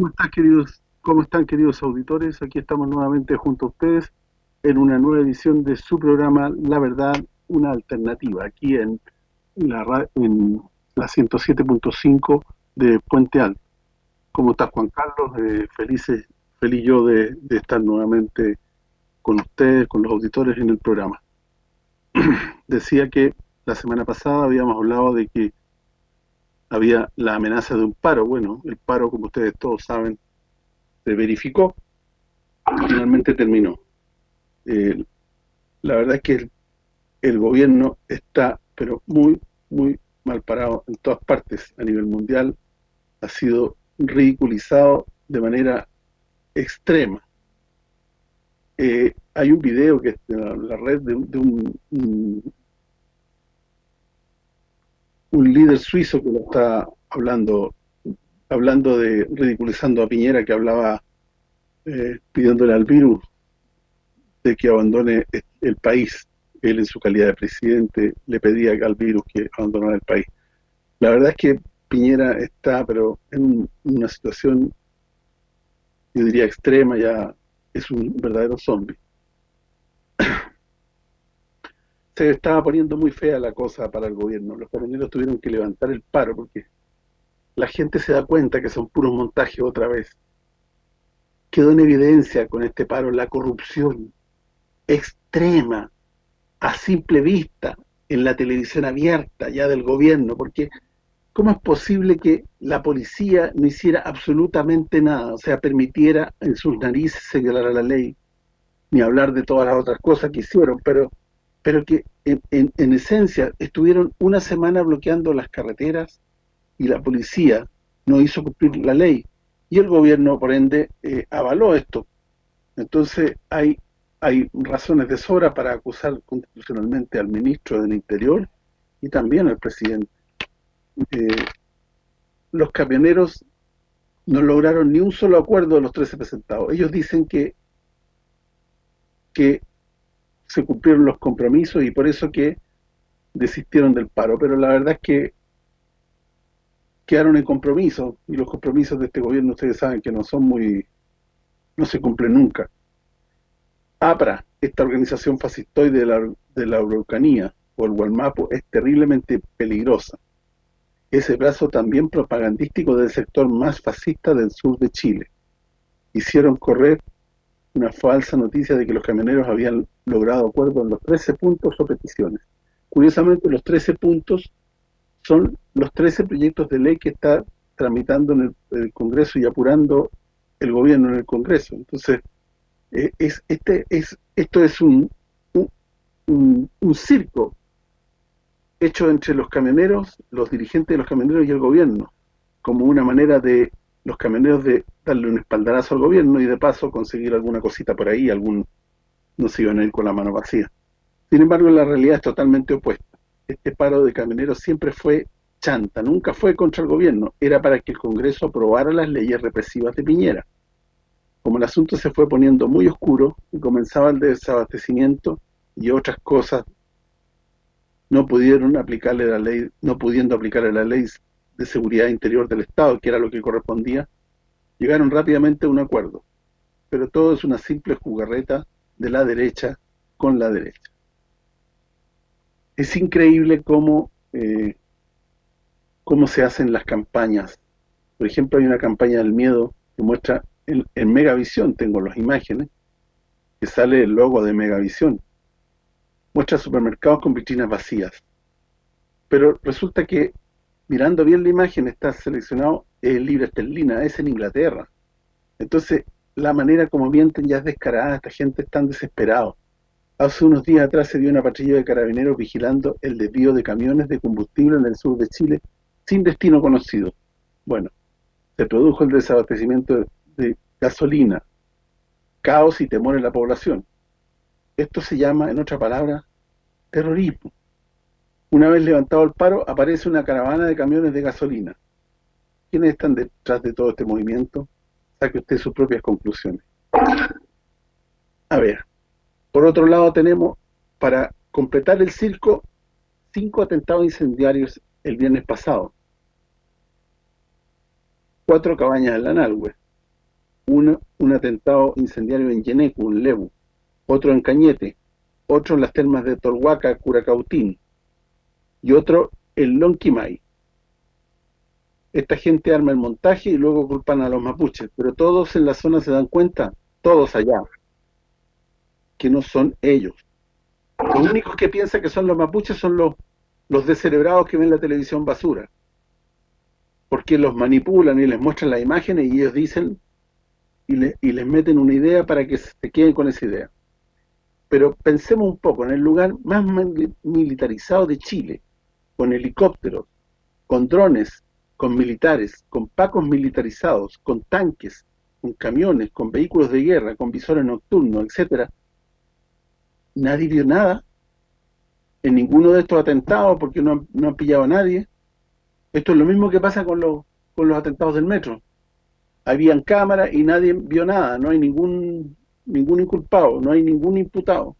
¿Cómo están queridos, cómo están queridos auditores? Aquí estamos nuevamente junto a ustedes en una nueva edición de su programa La Verdad, una alternativa, aquí en la en la 107.5 de Puente Alto. ¿Cómo está Juan Carlos? Eh, felices, feliz yo de, de estar nuevamente con ustedes, con los auditores en el programa. Decía que la semana pasada habíamos hablado de que había la amenaza de un paro. Bueno, el paro, como ustedes todos saben, se verificó y finalmente terminó. Eh, la verdad es que el, gobierno está, pero muy, muy mal parado en todas partes a nivel mundial. Ha sido ridiculizado de manera extrema. Eh, hay un video que en la red de, un, un líder suizo que lo está hablando hablando de ridiculizando a Piñera que hablaba eh, pidiéndole al virus de que abandone el país. Él en su calidad de presidente le pedía al virus que abandonara el país. La verdad es que Piñera está pero en una situación yo diría extrema. Ya es un verdadero zombie se estaba poniendo muy fea la cosa para el gobierno. Los carabineros tuvieron que levantar el paro porque la gente se da cuenta que son puros montajes otra vez. Quedó en evidencia con este paro la corrupción extrema, a simple vista, en la televisión abierta ya del gobierno, porque ¿cómo es posible que la policía no hiciera absolutamente nada? O sea, permitiera en sus narices señalar la ley, ni hablar de todas las otras cosas que hicieron, pero pero que en, esencia estuvieron una semana bloqueando las carreteras y la policía no hizo cumplir la ley. Y el gobierno por ende eh, avaló esto. Entonces hay hay razones de sobra para acusar constitucionalmente al ministro del Interior y también al presidente. Eh, los camioneros no lograron ni un solo acuerdo de los 13 presentados. Ellos dicen que que se cumplieron los compromisos y por eso que desistieron del paro, pero la verdad es que quedaron en compromiso y los compromisos de este gobierno ustedes saben que no son muy no se cumplen nunca. APRA, esta organización fascistoide de la, de la Araucanía o el Gualmapo es terriblemente peligrosa. Ese brazo también propagandístico del sector más fascista del sur de Chile. Hicieron correr una falsa noticia de que los camioneros habían logrado acuerdo en los 13 puntos o peticiones. Curiosamente, los 13 puntos son los 13 proyectos de ley que está tramitando en el, Congreso y apurando el gobierno en el Congreso. Entonces, eh, es este es esto es un, un, un circo hecho entre los camioneros, los dirigentes de los camioneros y el gobierno, como una manera de los camioneros de darle un espaldarazo al gobierno y de paso conseguir alguna cosita por ahí, algún no se iban a ir con la mano vacía. Sin embargo, la realidad es totalmente opuesta. Este paro de camioneros siempre fue chanta, nunca fue contra el gobierno, era para que el Congreso aprobara las leyes represivas de Piñera. Como el asunto se fue poniendo muy oscuro y comenzaba el desabastecimiento y otras cosas, no pudieron aplicarle la ley, no pudiendo aplicarle la ley de seguridad interior del Estado, que era lo que correspondía, llegaron rápidamente a un acuerdo. Pero todo es una simple jugarreta de la derecha con la derecha. Es increíble cómo, eh, cómo se hacen las campañas. Por ejemplo, hay una campaña del miedo que muestra en, en Megavisión, tengo las imágenes, que sale el logo de Megavisión. Muestra supermercados con vitrinas vacías. Pero resulta que mirando bien la imagen, está seleccionado el libro esterlina, es en Inglaterra. Entonces, la manera como mienten ya es descarada, esta gente está desesperada. Hace unos días atrás se dio una patrulla de carabineros vigilando el desvío de camiones de combustible en el sur de Chile sin destino conocido. Bueno, se produjo el desabastecimiento de gasolina, caos y temor en la población. Esto se llama, en otra palabra, terrorismo. Una vez levantado el paro, aparece una caravana de camiones de gasolina. ¿Quiénes están detrás de todo este movimiento? Saque usted sus propias conclusiones. A ver, por otro lado tenemos, para completar el circo, cinco atentados incendiarios el viernes pasado. Cuatro cabañas en la Nalhue, un atentado incendiario en Yenecu, en Lebu, otro en Cañete, otro en las termas de Tolhuaca, Curacautín, y otro en Lonquimay. Esta gente arma el montaje y luego culpan a los mapuches, pero todos en la zona se dan cuenta, todos allá, que no son ellos. Los únicos que piensan que son los mapuches son los, los descerebrados que ven la televisión basura. Porque los manipulan y les muestran las imágenes y ellos dicen y, y les meten una idea para que se queden con esa idea. Pero pensemos un poco, en el lugar más militarizado de Chile, con helicópteros, con drones, con militares, con pacos militarizados, con tanques, con camiones, con vehículos de guerra, con visores nocturnos, etcétera, nadie vio nada en ninguno de estos atentados porque no, han pillado a nadie. Esto es lo mismo que pasa con los, con los atentados del metro. Habían cámaras y nadie vio nada, no hay ningún ningún inculpado, no hay ningún imputado.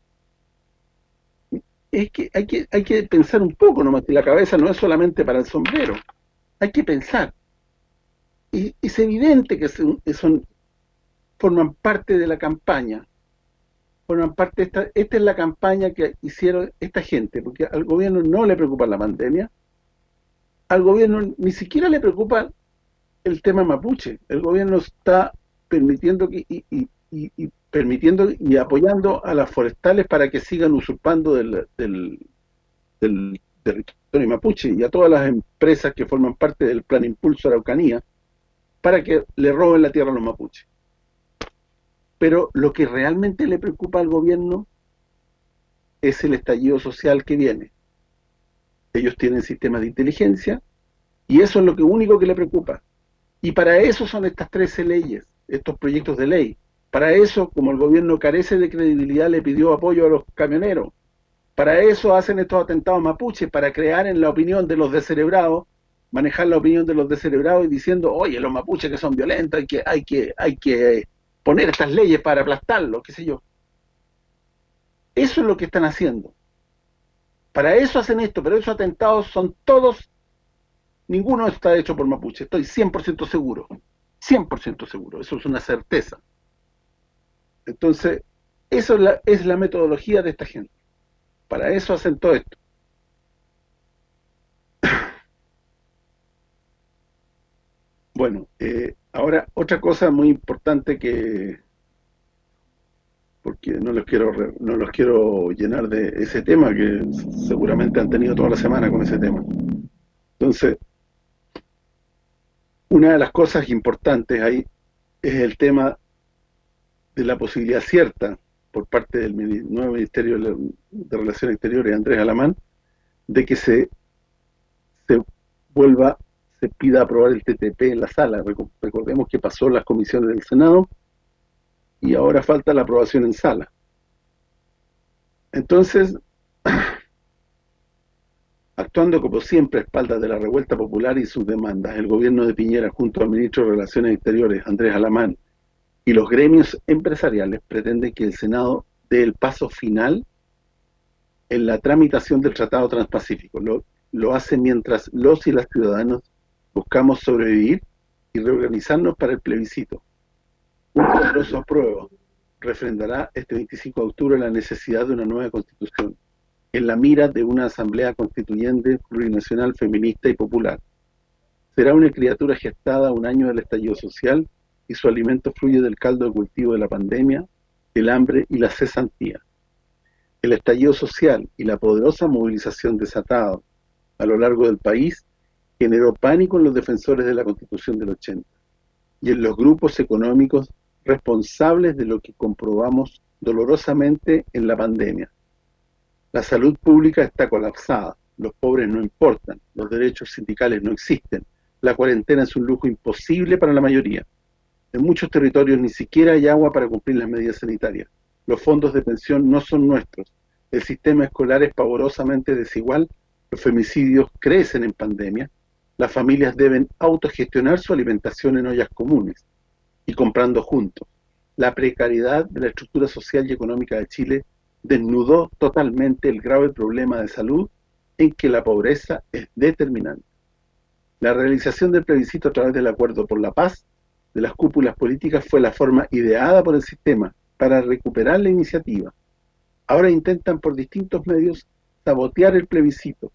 Es que hay que hay que pensar un poco nomás, que la cabeza no es solamente para el sombrero. Hay que pensar. Y es evidente que son, forman parte de la campaña. Forman parte esta, esta es la campaña que hicieron esta gente, porque al gobierno no le preocupa la pandemia, al gobierno ni siquiera le preocupa el tema mapuche. El gobierno está permitiendo que, y, y, permitiendo y apoyando a las forestales para que sigan usurpando del, del, del territorio mapuche y a todas las empresas que forman parte del plan Impulso Araucanía para que le roben la tierra a los mapuches. Pero lo que realmente le preocupa al gobierno es el estallido social que viene. Ellos tienen sistemas de inteligencia y eso es lo que único que le preocupa. Y para eso son estas 13 leyes, estos proyectos de ley, para eso, como el gobierno carece de credibilidad, le pidió apoyo a los camioneros. Para eso hacen estos atentados mapuches, para crear en la opinión de los descerebrados, manejar la opinión de los descerebrados y diciendo, oye, los mapuches que son violentos, hay que, hay que, hay que poner estas leyes para aplastarlos, qué sé yo. Eso es lo que están haciendo. Para eso hacen esto, pero esos atentados son todos, ninguno está hecho por mapuche, estoy 100% seguro, 100% seguro, eso es una certeza. Entonces, eso es la, es la metodología de esta gente. Para eso hacen todo esto. Bueno, eh, ahora otra cosa muy importante que porque no los quiero no los quiero llenar de ese tema que seguramente han tenido toda la semana con ese tema. Entonces, una de las cosas importantes ahí es el tema de la posibilidad cierta por parte del nuevo Ministerio de Relaciones Exteriores, Andrés Alamán, de que se, se vuelva, se pida aprobar el TTP en la sala. Recordemos que pasó las comisiones del Senado y ahora falta la aprobación en sala. Entonces, actuando como siempre a espaldas de la revuelta popular y sus demandas, el gobierno de Piñera junto al ministro de Relaciones Exteriores, Andrés Alamán, y los gremios empresariales pretenden que el Senado dé el paso final en la tramitación del Tratado Transpacífico. Lo, hace mientras los y las ciudadanos buscamos sobrevivir y reorganizarnos para el plebiscito. Un poderoso apruebo refrendará este 25 de octubre la necesidad de una nueva constitución en la mira de una asamblea constituyente plurinacional, feminista y popular. Será una criatura gestada un año del estallido social y su alimento fluye del caldo de cultivo de la pandemia, el hambre y la cesantía. El estallido social y la poderosa movilización desatada a lo largo del país generó pánico en los defensores de la Constitución del 80 y en los grupos económicos responsables de lo que comprobamos dolorosamente en la pandemia. La salud pública está colapsada, los pobres no importan, los derechos sindicales no existen, la cuarentena es un lujo imposible para la mayoría. En muchos territorios ni siquiera hay agua para cumplir las medidas sanitarias. Los fondos de pensión no son nuestros. El sistema escolar es pavorosamente desigual. Los femicidios crecen en pandemia. Las familias deben autogestionar su alimentación en ollas comunes y comprando juntos. La precariedad de la estructura social y económica de Chile desnudó totalmente el grave problema de salud en que la pobreza es determinante. La realización del plebiscito a través del Acuerdo por la Paz de las cúpulas políticas fue la forma ideada por el sistema para recuperar la iniciativa. Ahora intentan por distintos medios sabotear el plebiscito.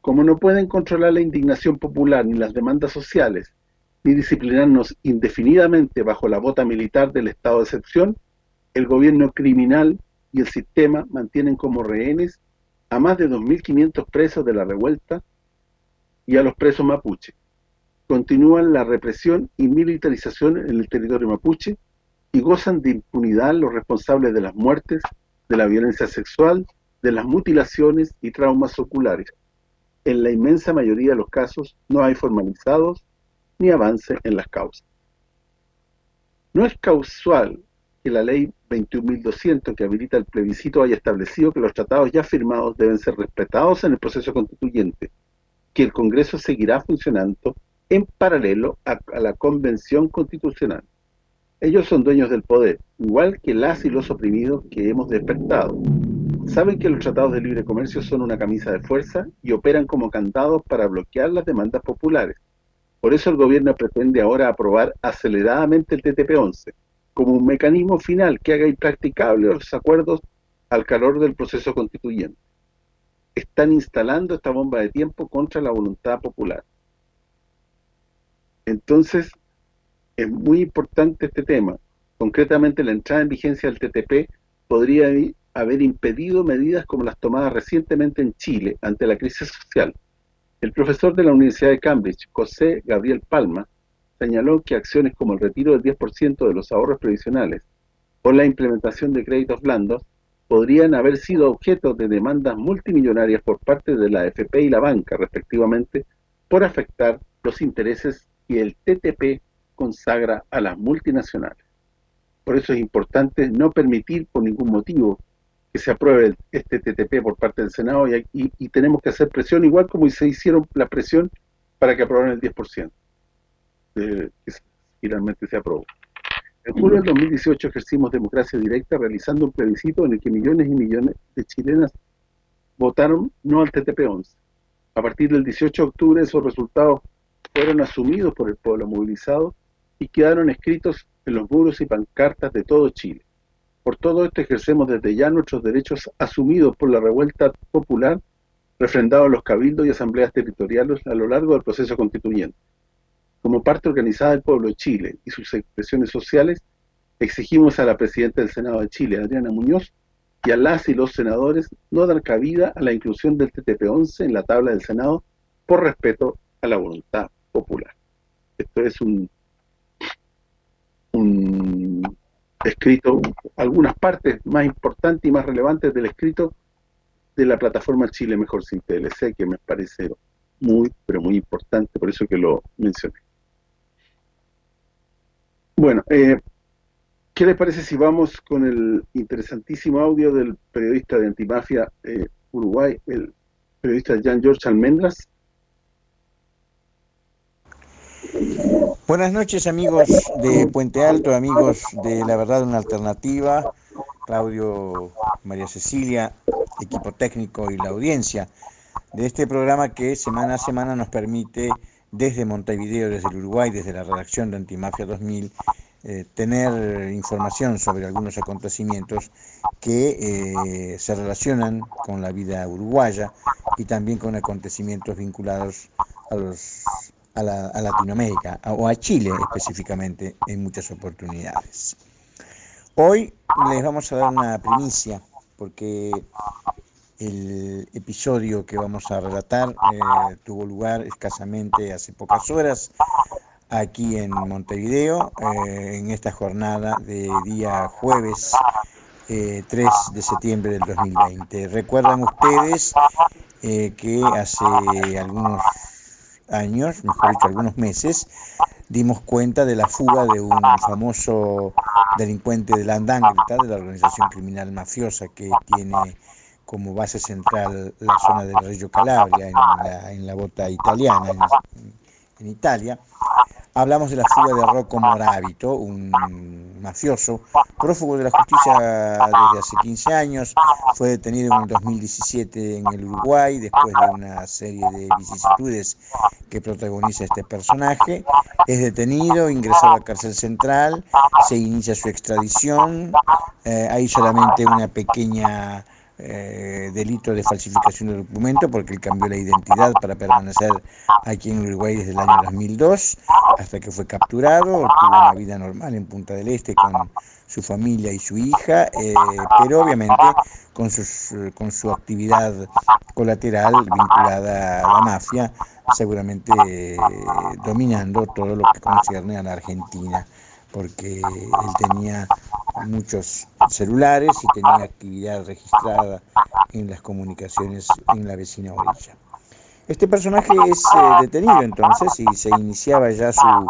Como no pueden controlar la indignación popular ni las demandas sociales, ni disciplinarnos indefinidamente bajo la bota militar del estado de excepción, el gobierno criminal y el sistema mantienen como rehenes a más de 2.500 presos de la revuelta y a los presos mapuche. Continúan la represión y militarización en el territorio mapuche y gozan de impunidad los responsables de las muertes, de la violencia sexual, de las mutilaciones y traumas oculares. En la inmensa mayoría de los casos no hay formalizados ni avance en las causas. No es causal que la ley 21.200 que habilita el plebiscito haya establecido que los tratados ya firmados deben ser respetados en el proceso constituyente, que el Congreso seguirá funcionando en paralelo a, la Convención Constitucional. Ellos son dueños del poder, igual que las y los oprimidos que hemos despertado. Saben que los tratados de libre comercio son una camisa de fuerza y operan como candados para bloquear las demandas populares. Por eso el gobierno pretende ahora aprobar aceleradamente el TTP-11, como un mecanismo final que haga impracticables los acuerdos al calor del proceso constituyente. Están instalando esta bomba de tiempo contra la voluntad popular. Entonces, es muy importante este tema. Concretamente, la entrada en vigencia del TTP podría haber impedido medidas como las tomadas recientemente en Chile ante la crisis social, el profesor de la Universidad de Cambridge, José Gabriel Palma, señaló que acciones como el retiro del 10% de los ahorros previsionales o la implementación de créditos blandos podrían haber sido objeto de demandas multimillonarias por parte de la FP y la banca, respectivamente, por afectar los intereses y el TTP consagra a las multinacionales. Por eso es importante no permitir por ningún motivo que se apruebe este TTP por parte del Senado y, tenemos que hacer presión, igual como se hicieron la presión para que aprobaran el 10%, que finalmente se aprobó. En julio del 2018 ejercimos democracia directa realizando un plebiscito en el que millones y millones de chilenas votaron no al TTP-11. A partir del 18 de octubre esos resultados fueron asumidos por el pueblo movilizado y quedaron escritos en los muros y pancartas de todo Chile. Por todo esto ejercemos desde ya nuestros derechos asumidos por la revuelta popular, refrendados en los cabildos y asambleas territoriales a lo largo del proceso constituyente. Como parte organizada del pueblo de Chile y sus expresiones sociales, exigimos a la Presidenta del Senado de Chile, Adriana Muñoz, y a las y los senadores no dar cabida a la inclusión del TTP-11 en la tabla del Senado por respeto a la voluntad popular. Esto es un, escrito algunas partes más importantes y más relevantes del escrito de la plataforma Chile Mejor Sin TLC, que me parece muy, pero muy importante, por eso que lo mencioné. Bueno, eh, ¿qué les parece si vamos con el interesantísimo audio del periodista de Antimafia eh, Uruguay, el periodista Jean George Almendras? Buenas noches amigos de Puente Alto, amigos de La Verdad una Alternativa, Claudio, María Cecilia, equipo técnico y la audiencia de este programa que semana a semana nos permite desde Montevideo, desde el Uruguay, desde la redacción de Antimafia 2000, eh, tener información sobre algunos acontecimientos que eh, se relacionan con la vida uruguaya y también con acontecimientos vinculados a los a, Latinoamérica o a Chile específicamente en muchas oportunidades. Hoy les vamos a dar una primicia porque el episodio que vamos a relatar eh, tuvo lugar escasamente hace pocas horas aquí en Montevideo, eh, en esta jornada de día jueves 3 eh, de septiembre del 2020. Recuerdan ustedes que hace algunos años, mejor dicho, algunos meses, dimos cuenta de la fuga de un famoso delincuente de la Andangrita, de la organización criminal mafiosa que tiene como base central la zona del Reggio Calabria, en la, en la bota italiana, en, Italia. Hablamos de la fuga de Rocco Moravito, un mafioso, prófugo de la justicia desde hace 15 años, fue detenido en el 2017 en el Uruguay después de una serie de vicisitudes que protagoniza este personaje. Es detenido, ingresado a la cárcel central, se inicia su extradición, eh, hay solamente una pequeña eh, delito de falsificación de documento porque él cambió la identidad para permanecer aquí en Uruguay desde el año 2002 hasta que fue capturado, tuvo una vida normal en Punta del Este con su familia y su hija, eh, pero obviamente con, sus, con su actividad colateral vinculada a la mafia, seguramente eh, dominando todo lo que concierne a la Argentina porque él tenía muchos celulares y tenía actividad registrada en las comunicaciones en la vecina orilla. Este personaje es eh, detenido entonces y se iniciaba ya su,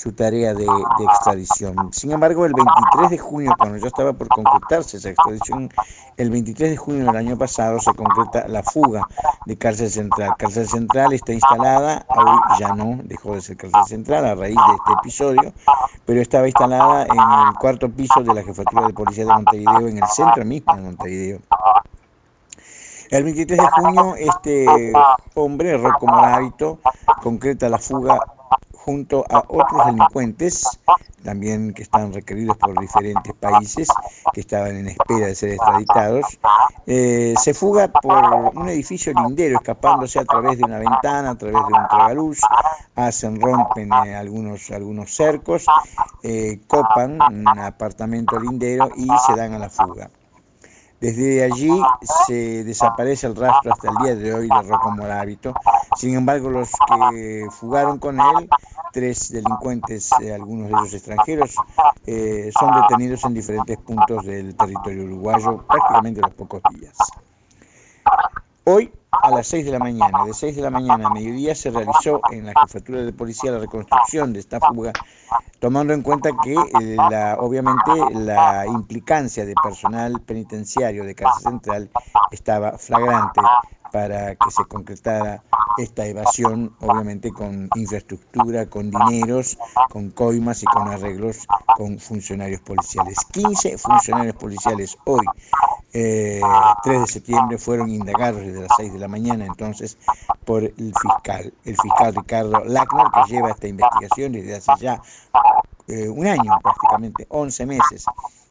su tarea de, extradición. Sin embargo, el 23 de junio, cuando ya estaba por concretarse esa extradición, el 23 de junio del año pasado se concreta la fuga de Cárcel Central. Cárcel Central está instalada, hoy ya no, dejó de ser Cárcel Central a raíz de este episodio, pero estaba instalada en el cuarto piso de la Jefatura de Policía de Montevideo, en el centro mismo de Montevideo. El 23 de junio, este hombre, Rocco Moravito, concreta la fuga junto a otros delincuentes, también que están requeridos por diferentes países, que estaban en espera de ser extraditados, eh, se fuga por un edificio lindero, escapándose a través de una ventana, a través de un tragaluz, hacen, rompen eh, algunos, algunos cercos, eh, copan un apartamento lindero y se dan a la fuga. Desde allí se desaparece el rastro hasta el día de hoy de Rocco Moravito. Sin embargo, los que fugaron con él, tres delincuentes, algunos de ellos extranjeros, eh, son detenidos en diferentes puntos del territorio uruguayo prácticamente a los pocos días. Hoy a las 6 de la mañana. De 6 de la mañana a mediodía se realizó en la jefatura de policía la reconstrucción de esta fuga, tomando en cuenta que eh, la, obviamente la implicancia de personal penitenciario de Cárcel Central estaba flagrante para que se concretara esta evasión, obviamente con infraestructura, con dineros, con coimas y con arreglos con funcionarios policiales. 15 funcionarios policiales hoy, 3 eh, de septiembre, fueron indagados desde las 6 de la mañana entonces por el fiscal, el fiscal Ricardo Lackner, que lleva esta investigación desde hace ya eh, un año, prácticamente 11 meses.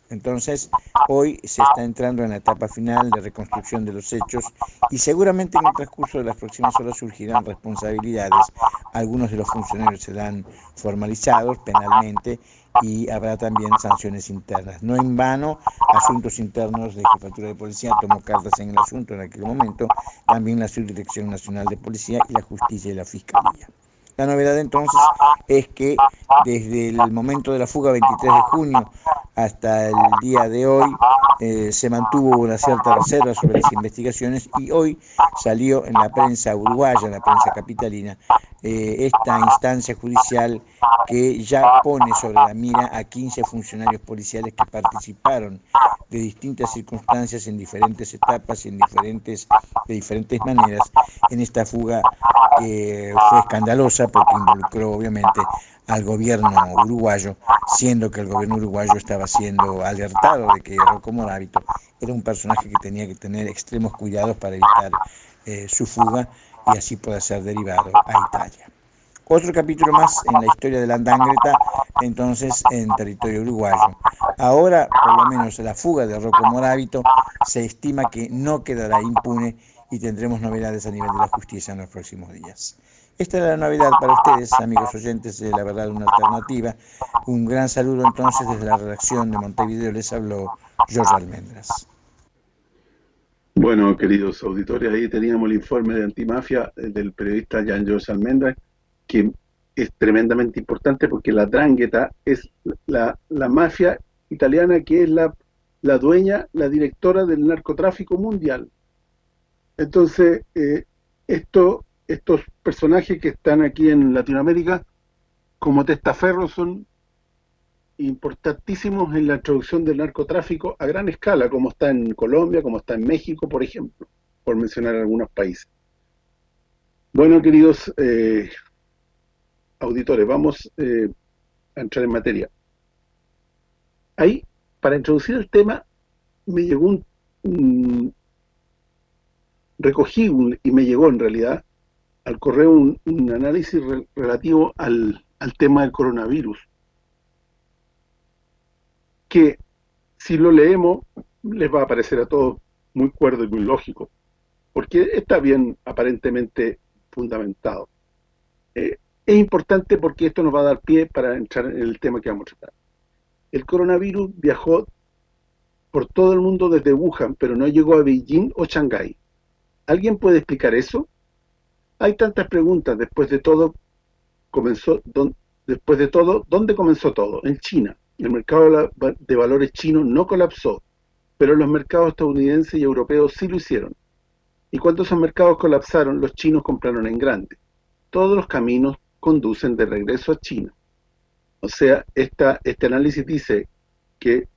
Entonces, hoy se está entrando en la etapa final de reconstrucción de los hechos y seguramente en el transcurso de las próximas horas surgirán responsabilidades. Algunos de los funcionarios serán formalizados penalmente y habrá también sanciones internas. No en vano, asuntos internos de Jefatura de Policía tomó cartas en el asunto en aquel momento, también la Subdirección Nacional de Policía y la Justicia y la Fiscalía. La novedad entonces es que desde el momento de la fuga 23 de junio hasta el día de hoy eh, se mantuvo una cierta reserva sobre las investigaciones y hoy salió en la prensa uruguaya, en la prensa capitalina, eh, esta instancia judicial que ya pone sobre la mira a 15 funcionarios policiales que participaron de distintas circunstancias en diferentes etapas y en diferentes, de diferentes maneras en esta fuga que fue escandalosa porque involucró obviamente al gobierno uruguayo, siendo que el gobierno uruguayo estaba siendo alertado de que Rocco Moravito era un personaje que tenía que tener extremos cuidados para evitar eh, su fuga y así poder ser derivado a Italia. Otro capítulo más en la historia de la Andangreta, entonces en territorio uruguayo. Ahora, por lo menos la fuga de Rocco Moravito se estima que no quedará impune y tendremos novedades a nivel de la justicia en los próximos días. Esta es la novedad para ustedes, amigos oyentes de La Verdad Una Alternativa. Un gran saludo entonces desde la redacción de Montevideo. Les habló George Almendras. Bueno, queridos auditores, ahí teníamos el informe de antimafia eh, del periodista Jan George Almendras, que es tremendamente importante porque la Drangheta es la, mafia italiana que es la, la dueña, la directora del narcotráfico mundial. Entonces, eh, esto estos personajes que están aquí en Latinoamérica como testaferros son importantísimos en la introducción del narcotráfico a gran escala, como está en Colombia, como está en México, por ejemplo, por mencionar algunos países. Bueno, queridos eh, auditores, vamos eh, a entrar en materia. ahí, para introducir el tema, me llegó un, recogí y me llegó en realidad al correo un, análisis relativo al, al tema del coronavirus que si lo leemos les va a parecer a todos muy cuerdo y muy lógico, porque está bien aparentemente fundamentado. Eh, es importante porque esto nos va a dar pie para entrar en el tema que vamos a tratar. El coronavirus viajó por todo el mundo desde Wuhan, pero no llegó a Beijing o Shanghái. ¿Alguien puede explicar eso? Hay tantas preguntas, después de todo, comenzó después de todo, ¿dónde comenzó todo? En China. El mercado de valores chino no colapsó, pero los mercados estadounidenses y europeos sí lo hicieron. Y cuando esos mercados colapsaron, los chinos compraron en grande. Todos los caminos conducen de regreso a China. O sea, esta, este análisis dice que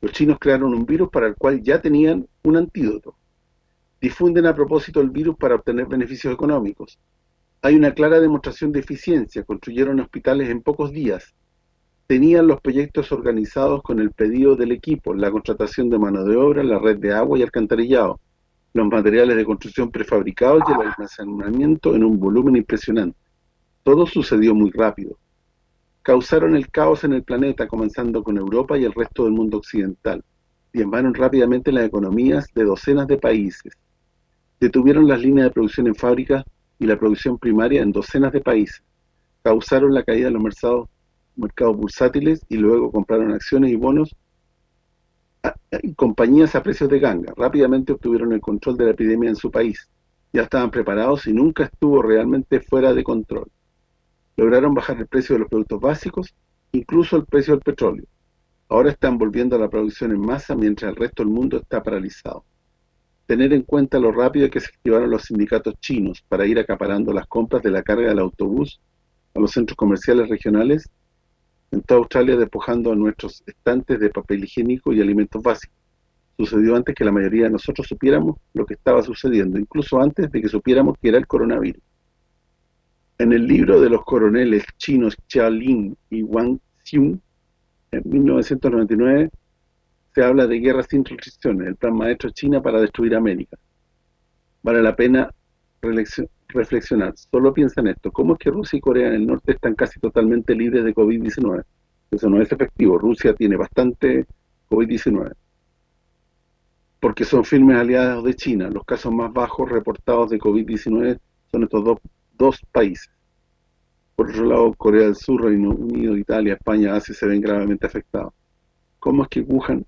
los chinos crearon un virus para el cual ya tenían un antídoto. Difunden a propósito el virus para obtener beneficios económicos. Hay una clara demostración de eficiencia, construyeron hospitales en pocos días, tenían los proyectos organizados con el pedido del equipo, la contratación de mano de obra, la red de agua y alcantarillado, los materiales de construcción prefabricados y el almacenamiento en un volumen impresionante. Todo sucedió muy rápido. Causaron el caos en el planeta, comenzando con Europa y el resto del mundo occidental. Diezmaron rápidamente las economías de docenas de países. Detuvieron las líneas de producción en fábricas y la producción primaria en docenas de países. Causaron la caída de los mercados mercados bursátiles y luego compraron acciones y bonos y compañías a precios de ganga. Rápidamente obtuvieron el control de la epidemia en su país. Ya estaban preparados y nunca estuvo realmente fuera de control. Lograron bajar el precio de los productos básicos, incluso el precio del petróleo. Ahora están volviendo a la producción en masa mientras el resto del mundo está paralizado. Tener en cuenta lo rápido que se activaron los sindicatos chinos para ir acaparando las compras de la carga del autobús a los centros comerciales regionales en toda Australia despojando a nuestros estantes de papel higiénico y alimentos básicos. Sucedió antes que la mayoría de nosotros supiéramos lo que estaba sucediendo, incluso antes de que supiéramos que era el coronavirus. En el libro de los coroneles chinos Xia Lin y Wang Xiun, en 1999, se habla de guerra sin restricciones, el plan maestro China para destruir América. Vale la pena reflexionar. Solo piensa en esto. ¿Cómo es que Rusia y Corea del Norte están casi totalmente libres de COVID-19? Eso no es efectivo. Rusia tiene bastante COVID-19. Porque son firmes aliados de China. Los casos más bajos reportados de COVID-19 son estos dos, dos países. Por otro lado, Corea del Sur, Reino Unido, Italia, España, Asia se ven gravemente afectados. ¿Cómo es que Wuhan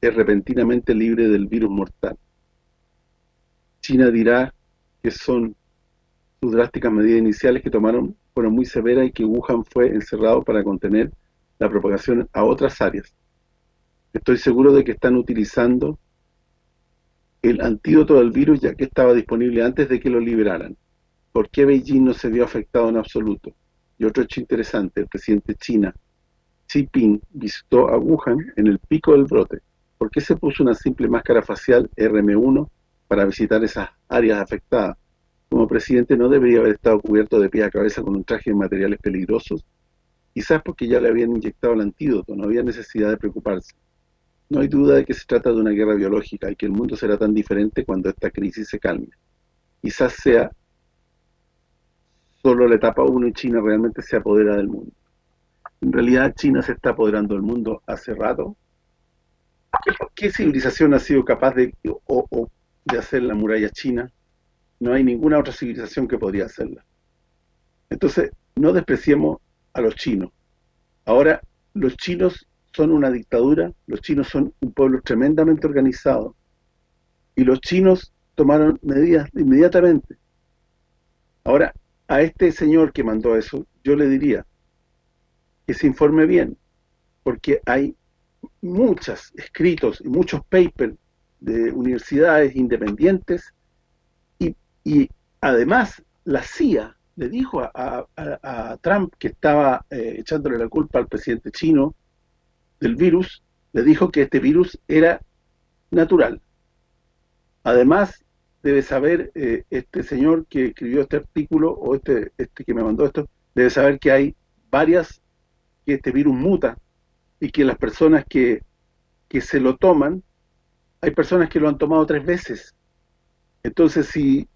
es repentinamente libre del virus mortal? China dirá que son sus drásticas medidas iniciales que tomaron fueron muy severas y que Wuhan fue encerrado para contener la propagación a otras áreas. Estoy seguro de que están utilizando el antídoto del virus ya que estaba disponible antes de que lo liberaran. ¿Por qué Beijing no se vio afectado en absoluto? Y otro hecho interesante, el presidente China, Xi Jinping, visitó a Wuhan en el pico del brote. ¿Por qué se puso una simple máscara facial RM1 para visitar esas áreas afectadas? como presidente no debería haber estado cubierto de pie a cabeza con un traje de materiales peligrosos, quizás porque ya le habían inyectado el antídoto, no había necesidad de preocuparse. No hay duda de que se trata de una guerra biológica y que el mundo será tan diferente cuando esta crisis se calme. Quizás sea solo la etapa 1 y China realmente se apodera del mundo. En realidad China se está apoderando del mundo hace rato. ¿Qué, civilización ha sido capaz de, de hacer la muralla china? no hay ninguna otra civilización que podría hacerla. Entonces, no despreciemos a los chinos. Ahora, los chinos son una dictadura, los chinos son un pueblo tremendamente organizado, y los chinos tomaron medidas inmediatamente. Ahora, a este señor que mandó eso, yo le diría que se informe bien, porque hay muchos escritos y muchos papers de universidades independientes y además la CIA le dijo a, Trump que estaba eh, echándole la culpa al presidente chino del virus, le dijo que este virus era natural. Además, debe saber eh, este señor que escribió este artículo, o este, este que me mandó esto, debe saber que hay varias, que este virus muta, y que las personas que, que se lo toman, hay personas que lo han tomado tres veces. Entonces, si,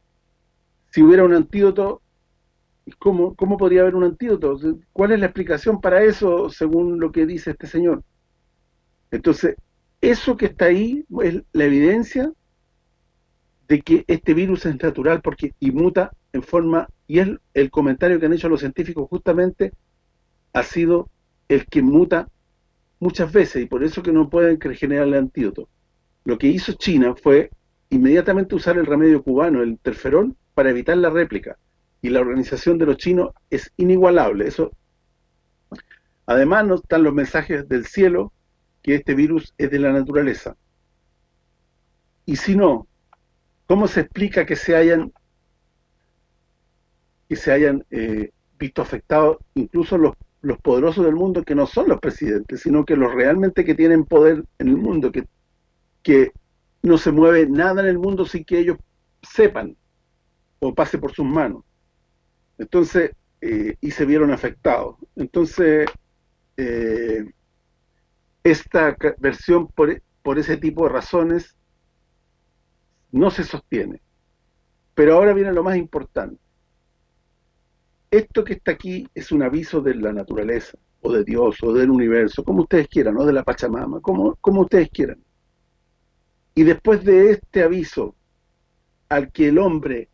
si hubiera un antídoto, ¿cómo, ¿cómo podría haber un antídoto? ¿Cuál es la explicación para eso, según lo que dice este señor? Entonces, eso que está ahí es la evidencia de que este virus es natural porque y muta en forma, y es el comentario que han hecho los científicos justamente, ha sido el que muta muchas veces, y por eso que no pueden generar el antídoto. Lo que hizo China fue inmediatamente usar el remedio cubano, el terferón, para evitar la réplica. Y la organización de los chinos es inigualable. Eso Además, no están los mensajes del cielo que este virus es de la naturaleza. Y si no, ¿cómo se explica que se hayan que se hayan eh, visto afectados incluso los, los poderosos del mundo que no son los presidentes, sino que los realmente que tienen poder en el mundo, que, que no se mueve nada en el mundo sin que ellos sepan o pase por sus manos. Entonces, eh, y se vieron afectados. Entonces, eh, esta versión por, por ese tipo de razones no se sostiene. Pero ahora viene lo más importante. Esto que está aquí es un aviso de la naturaleza, o de Dios, o del universo, como ustedes quieran, o de la Pachamama, como, como ustedes quieran. Y después de este aviso, al que el hombre,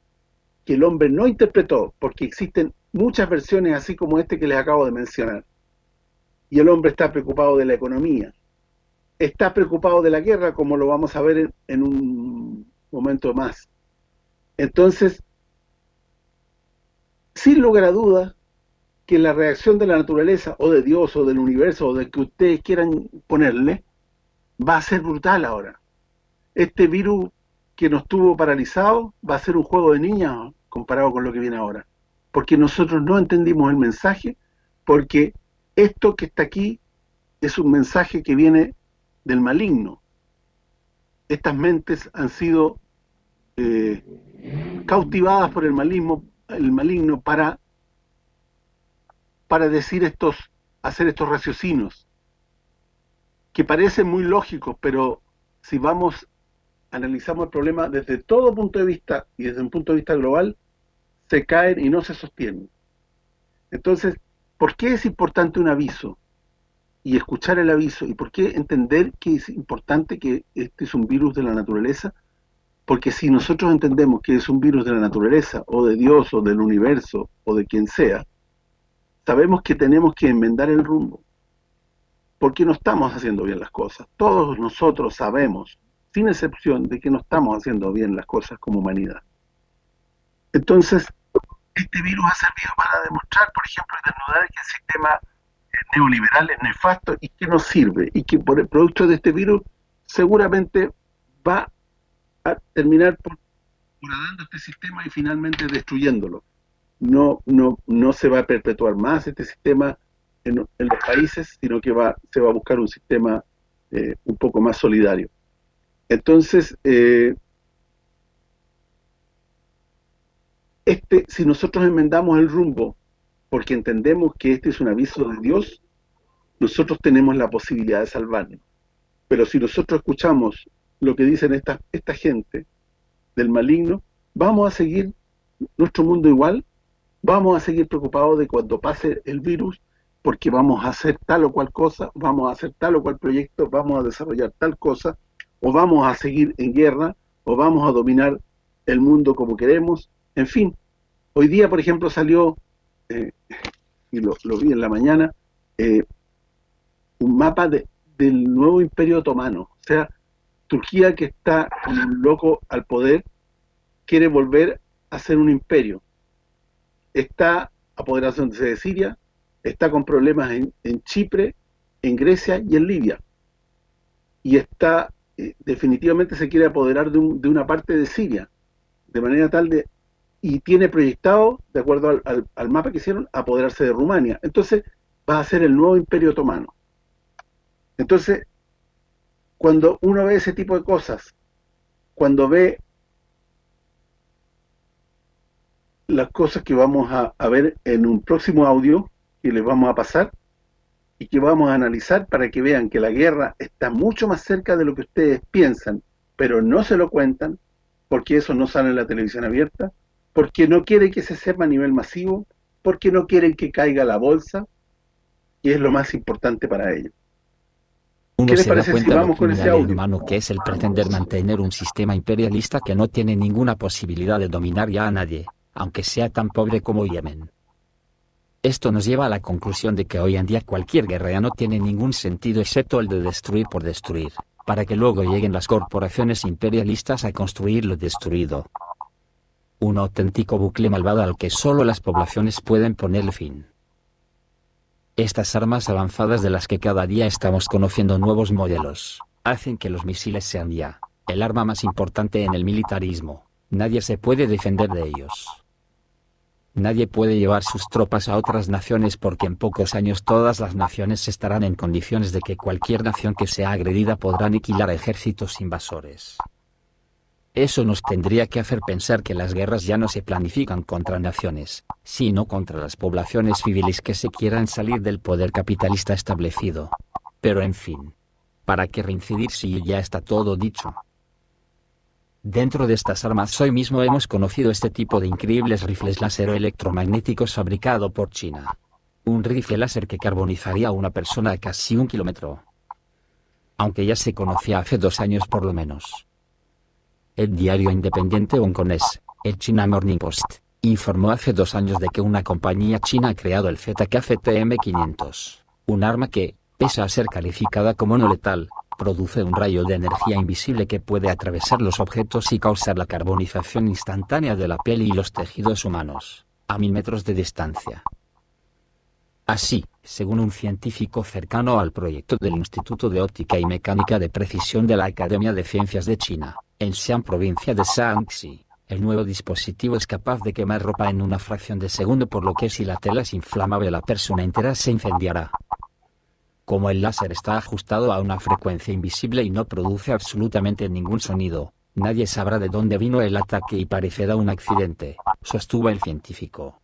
que el hombre no interpretó, porque existen muchas versiones así como este que les acabo de mencionar, y el hombre está preocupado de la economía, está preocupado de la guerra, como lo vamos a ver en, un momento más. Entonces, sin lugar a dudas, que la reacción de la naturaleza, o de Dios, o del universo, o de que ustedes quieran ponerle, va a ser brutal ahora. Este virus que nos tuvo paralizados va a ser un juego de niñas comparado con lo que viene ahora. Porque nosotros no entendimos el mensaje, porque esto que está aquí es un mensaje que viene del maligno. Estas mentes han sido eh, cautivadas por el maligno, el maligno para para decir estos hacer estos raciocinios que parecen muy lógicos, pero si vamos analizamos el problema desde todo punto de vista y desde un punto de vista global, se caen y no se sostienen. Entonces, ¿Por qué es importante un aviso? Y escuchar el aviso. ¿Y por qué entender que es importante que este es un virus de la naturaleza? Porque si nosotros entendemos que es un virus de la naturaleza, o de Dios, o del universo, o de quien sea, sabemos que tenemos que enmendar el rumbo. Porque no estamos haciendo bien las cosas. Todos nosotros sabemos, sin excepción, de que no estamos haciendo bien las cosas como humanidad. Entonces, este virus ha servido para demostrar, por ejemplo, y desnudar que el sistema neoliberal es nefasto y que no sirve, y que por el producto de este virus seguramente va a terminar por degradando este sistema y finalmente destruyéndolo. No no no se va a perpetuar más este sistema en, los países, sino que va se va a buscar un sistema eh, un poco más solidario. Entonces, eh, este, si nosotros enmendamos el rumbo, porque entendemos que este es un aviso de Dios, nosotros tenemos la posibilidad de salvarnos. Pero si nosotros escuchamos lo que dicen esta, esta gente del maligno, vamos a seguir nuestro mundo igual, vamos a seguir preocupados de cuando pase el virus, porque vamos a hacer tal o cual cosa, vamos a hacer tal o cual proyecto, vamos a desarrollar tal cosa, o vamos a seguir en guerra, o vamos a dominar el mundo como queremos, en fin, hoy día, por ejemplo, salió, eh, y lo, vi en la mañana, eh, un mapa de, del nuevo imperio otomano. O sea, Turquía que está loco al poder, quiere volver a ser un imperio. Está apoderándose de Siria, está con problemas en, Chipre, en Grecia y en Libia. Y está, eh, definitivamente se quiere apoderar de, de una parte de Siria, de manera tal de y tiene proyectado, de acuerdo al, mapa que hicieron, apoderarse de Rumania. Entonces, va a ser el nuevo imperio otomano. Entonces, cuando uno ve ese tipo de cosas, cuando ve las cosas que vamos a, ver en un próximo audio, que les vamos a pasar, y que vamos a analizar para que vean que la guerra está mucho más cerca de lo que ustedes piensan, pero no se lo cuentan, porque eso no sale en la televisión abierta, porque no quieren que se sepa a nivel masivo, porque no quieren que caiga la bolsa, y es lo más importante para ellos. Uno ¿Qué les parece si vamos con ese audio? humano que es el pretender mantener un sistema imperialista que no tiene ninguna posibilidad de dominar ya a nadie, aunque sea tan pobre como Yemen. Esto nos lleva a la conclusión de que hoy en día cualquier guerra ya no tiene ningún sentido excepto el de destruir por destruir, para que luego lleguen las corporaciones imperialistas a construir lo destruido. Un auténtico bucle malvado al que solo las poblaciones pueden ponerle fin. Estas armas avanzadas de las que cada día estamos conociendo nuevos modelos, hacen que los misiles sean ya, el arma más importante en el militarismo. Nadie se puede defender de ellos. Nadie puede llevar sus tropas a otras naciones porque en pocos años todas las naciones estarán en condiciones de que cualquier nación que sea agredida podrá aniquilar ejércitos invasores. Eso nos tendría que hacer pensar que las guerras ya no se planifican contra naciones, sino contra las poblaciones civiles que se quieran salir del poder capitalista establecido. Pero en fin, ¿para qué reincidir si ya está todo dicho? Dentro de estas armas hoy mismo hemos conocido este tipo de increíbles rifles láser electromagnéticos fabricado por China. Un rifle láser que carbonizaría a una persona a casi un kilómetro. Aunque ya se conocía hace dos años por lo menos. El diario independiente hongkonés, el China Morning Post, informó hace dos años de que una compañía china ha creado el ZKCTM-500, un arma que, pese a ser calificada como no letal, produce un rayo de energía invisible que puede atravesar los objetos y causar la carbonización instantánea de la piel y los tejidos humanos, a mil metros de distancia. Así, según un científico cercano al proyecto del Instituto de Óptica y Mecánica de Precisión de la Academia de Ciencias de China, en Xi'an provincia de Shaanxi, el nuevo dispositivo es capaz de quemar ropa en una fracción de segundo por lo que si la tela es inflamable la persona entera se incendiará. Como el láser está ajustado a una frecuencia invisible y no produce absolutamente ningún sonido, nadie sabrá de dónde vino el ataque y parecerá un accidente, sostuvo el científico.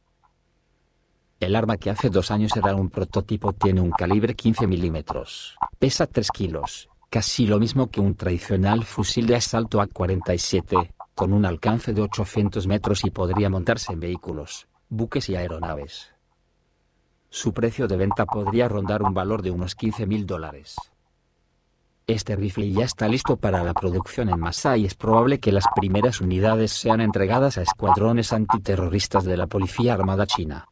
El arma que hace dos años era un prototipo tiene un calibre 15 milímetros, pesa 3 kilos, casi lo mismo que un tradicional fusil de asalto A-47, con un alcance de 800 metros y podría montarse en vehículos, buques y aeronaves. Su precio de venta podría rondar un valor de unos 15 mil dólares. Este rifle ya está listo para la producción en masa y es probable que las primeras unidades sean entregadas a escuadrones antiterroristas de la Policía Armada China.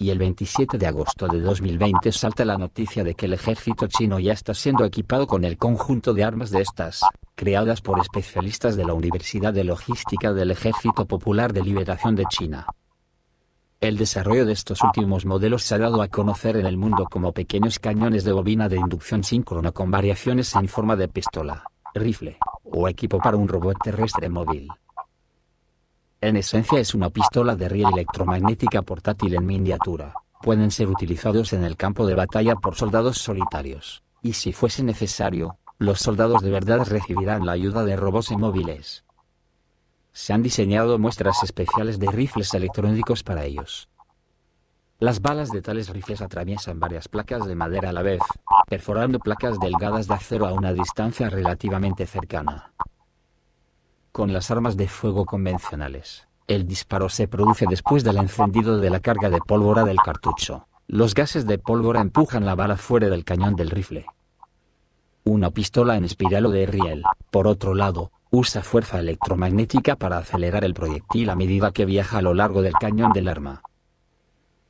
Y el 27 de agosto de 2020 salta la noticia de que el ejército chino ya está siendo equipado con el conjunto de armas de estas, creadas por especialistas de la Universidad de Logística del Ejército Popular de Liberación de China. El desarrollo de estos últimos modelos se ha dado a conocer en el mundo como pequeños cañones de bobina de inducción síncrona con variaciones en forma de pistola, rifle, o equipo para un robot terrestre móvil. En esencia es una pistola de riel electromagnética portátil en miniatura. Pueden ser utilizados en el campo de batalla por soldados solitarios, y si fuese necesario, los soldados de verdad recibirán la ayuda de robots móviles se han diseñado muestras especiales de rifles electrónicos para ellos. Las balas de tales rifles atraviesan varias placas de madera a la vez, perforando placas delgadas de acero a una distancia relativamente cercana. Con las armas de fuego convencionales, el disparo se produce después del encendido de la carga de pólvora del cartucho. Los gases de pólvora empujan la bala fuera del cañón del rifle. Una pistola en espiral o de riel, por otro lado, Usa fuerza electromagnética para acelerar el proyectil a medida que viaja a lo largo del cañón del arma.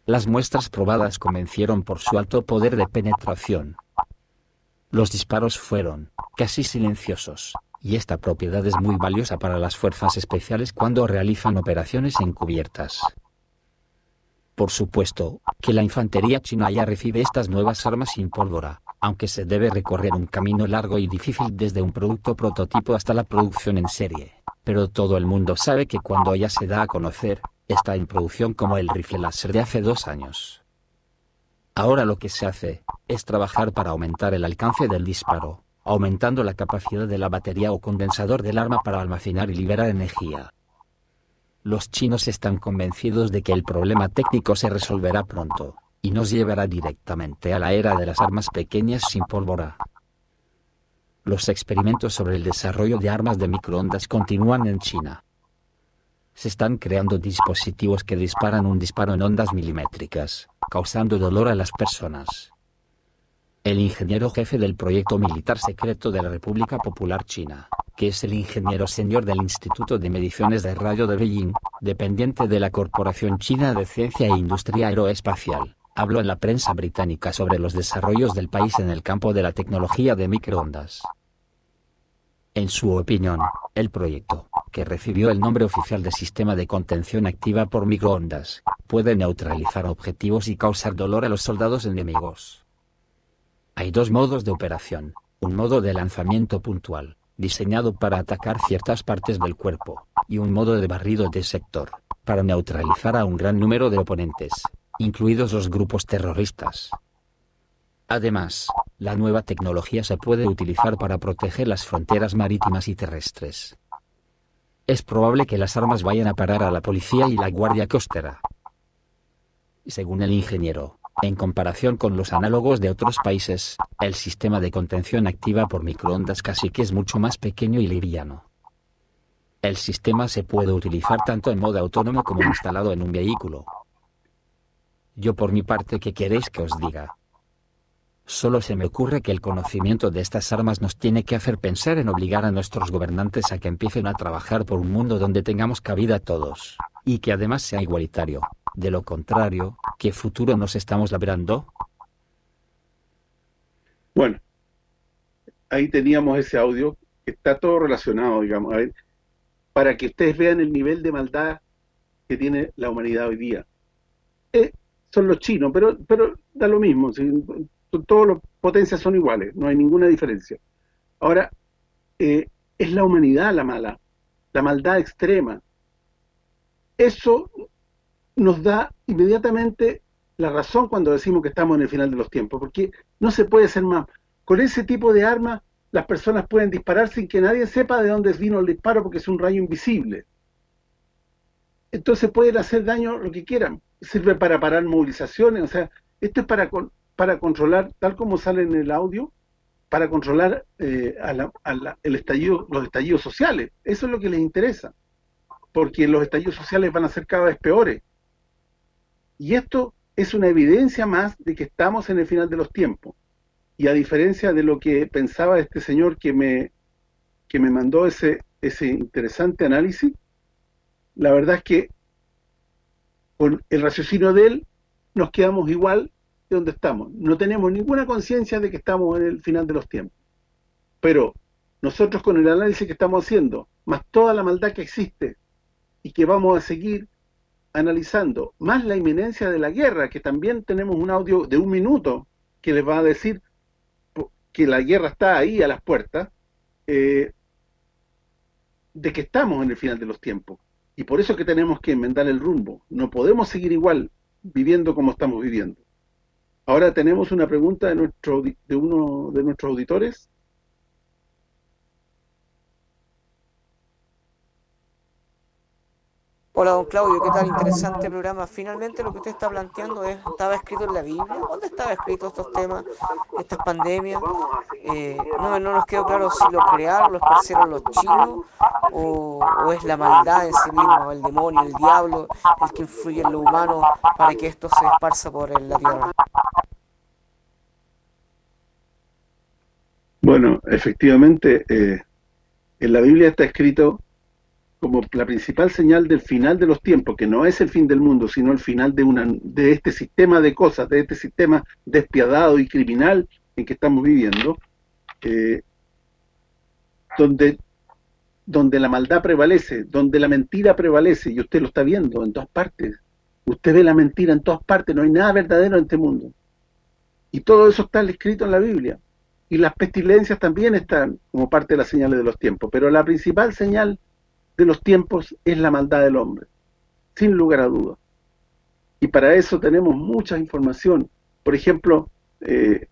Las muestras probadas convencieron por su alto poder de penetración. Los disparos fueron, casi silenciosos, y esta propiedad es muy valiosa para las fuerzas especiales cuando realizan operaciones encubiertas. Por supuesto, que la infantería china ya recibe estas nuevas armas sin pólvora, aunque se debe recorrer un camino largo y difícil desde un producto prototipo hasta la producción en serie. Pero todo el mundo sabe que cuando ya se da a conocer, está en producción como el rifle láser de hace dos años. Ahora lo que se hace, es trabajar para aumentar el alcance del disparo, aumentando la capacidad de la batería o condensador del arma para almacenar y liberar energía. Los chinos están convencidos de que el problema técnico se resolverá pronto, y nos llevará directamente a la era de las armas pequeñas sin pólvora. Los experimentos sobre el desarrollo de armas de microondas continúan en China. Se están creando dispositivos que disparan un disparo en ondas milimétricas, causando dolor a las personas. El ingeniero jefe del proyecto militar secreto de la República Popular China, que es el ingeniero señor del Instituto de Mediciones de Radio de Beijing, dependiente de la Corporación China de Ciencia e Industria Aeroespacial, habló en la prensa británica sobre los desarrollos del país en el campo de la tecnología de microondas. En su opinión, el proyecto, que recibió el nombre oficial de Sistema de Contención Activa por Microondas, puede neutralizar objetivos y causar dolor a los soldados enemigos. Hay dos modos de operación, un modo de lanzamiento puntual, diseñado para atacar ciertas partes del cuerpo, y un modo de barrido de sector, para neutralizar a un gran número de oponentes, incluidos los grupos terroristas. Además, la nueva tecnología se puede utilizar para proteger las fronteras marítimas y terrestres. Es probable que las armas vayan a parar a la policía y la guardia costera. Según el ingeniero, en comparación con los análogos de otros países, el sistema de contención activa por microondas casi que es mucho más pequeño y liviano. El sistema se puede utilizar tanto en modo autónomo como instalado en un vehículo. Yo por mi parte, ¿qué queréis que os diga? Solo se me ocurre que el conocimiento de estas armas nos tiene que hacer pensar en obligar a nuestros gobernantes a que empiecen a trabajar por un mundo donde tengamos cabida todos, y que además sea igualitario. De lo contrario, ¿qué futuro nos estamos labrando? Bueno, ahí teníamos ese audio, está todo relacionado, digamos, para que ustedes vean el nivel de maldad que tiene la humanidad hoy día. Eh, son los chinos, pero pero da lo mismo, todas las potencias son iguales, no hay ninguna diferencia. Ahora, eh, es la humanidad la mala, la maldad extrema. Eso nos da inmediatamente la razón cuando decimos que estamos en el final de los tiempos, porque no se puede ser más. Con ese tipo de armas, las personas pueden disparar sin que nadie sepa de dónde vino el disparo, porque es un rayo invisible. Entonces pueden hacer daño lo que quieran sirve para parar movilizaciones, o sea, esto es para para controlar, tal como sale en el audio, para controlar eh, el estallido, los estallidos sociales. Eso es lo que les interesa, porque los estallidos sociales van a ser cada vez peores. Y esto es una evidencia más de que estamos en el final de los tiempos. Y a diferencia de lo que pensaba este señor que me que me mandó ese ese interesante análisis, la verdad es que con el raciocinio de él, nos quedamos igual de donde estamos. No tenemos ninguna conciencia de que estamos en el final de los tiempos. Pero nosotros con el análisis que estamos haciendo, más toda la maldad que existe y que vamos a seguir analizando, más la inminencia de la guerra, que también tenemos un audio de un minuto que les va a decir que la guerra está ahí a las puertas, eh, de que estamos en el final de los tiempos. Y por eso que tenemos que enmendar el rumbo. No podemos seguir igual viviendo como estamos viviendo. Ahora tenemos una pregunta de nuestro de uno de nuestros auditores. Hola, don Claudio, ¿qué tal? Interesante programa. Finalmente lo que usted está planteando es, ¿estaba escrito en la Biblia? ¿Dónde estaba escrito estos temas, estas pandemias? Eh, no, no nos quedó claro si lo crearon, lo esparcieron los chinos, o, es la maldad en sí misma, el demonio, el diablo, el que influye en lo humano para que esto se esparza por la tierra. Bueno, efectivamente, eh, en la Biblia está escrito como la principal señal del final de los tiempos, que no es el fin del mundo, sino el final de una de este sistema de cosas, de este sistema despiadado y criminal en que estamos viviendo, eh, donde donde la maldad prevalece, donde la mentira prevalece, y usted lo está viendo en todas partes. Usted ve la mentira en todas partes, no hay nada verdadero en este mundo. Y todo eso está escrito en la Biblia. Y las pestilencias también están como parte de las señales de los tiempos, pero la principal señal de los tiempos es la maldad del hombre, sin lugar a dudas. Y para eso tenemos mucha información. Por ejemplo, eh,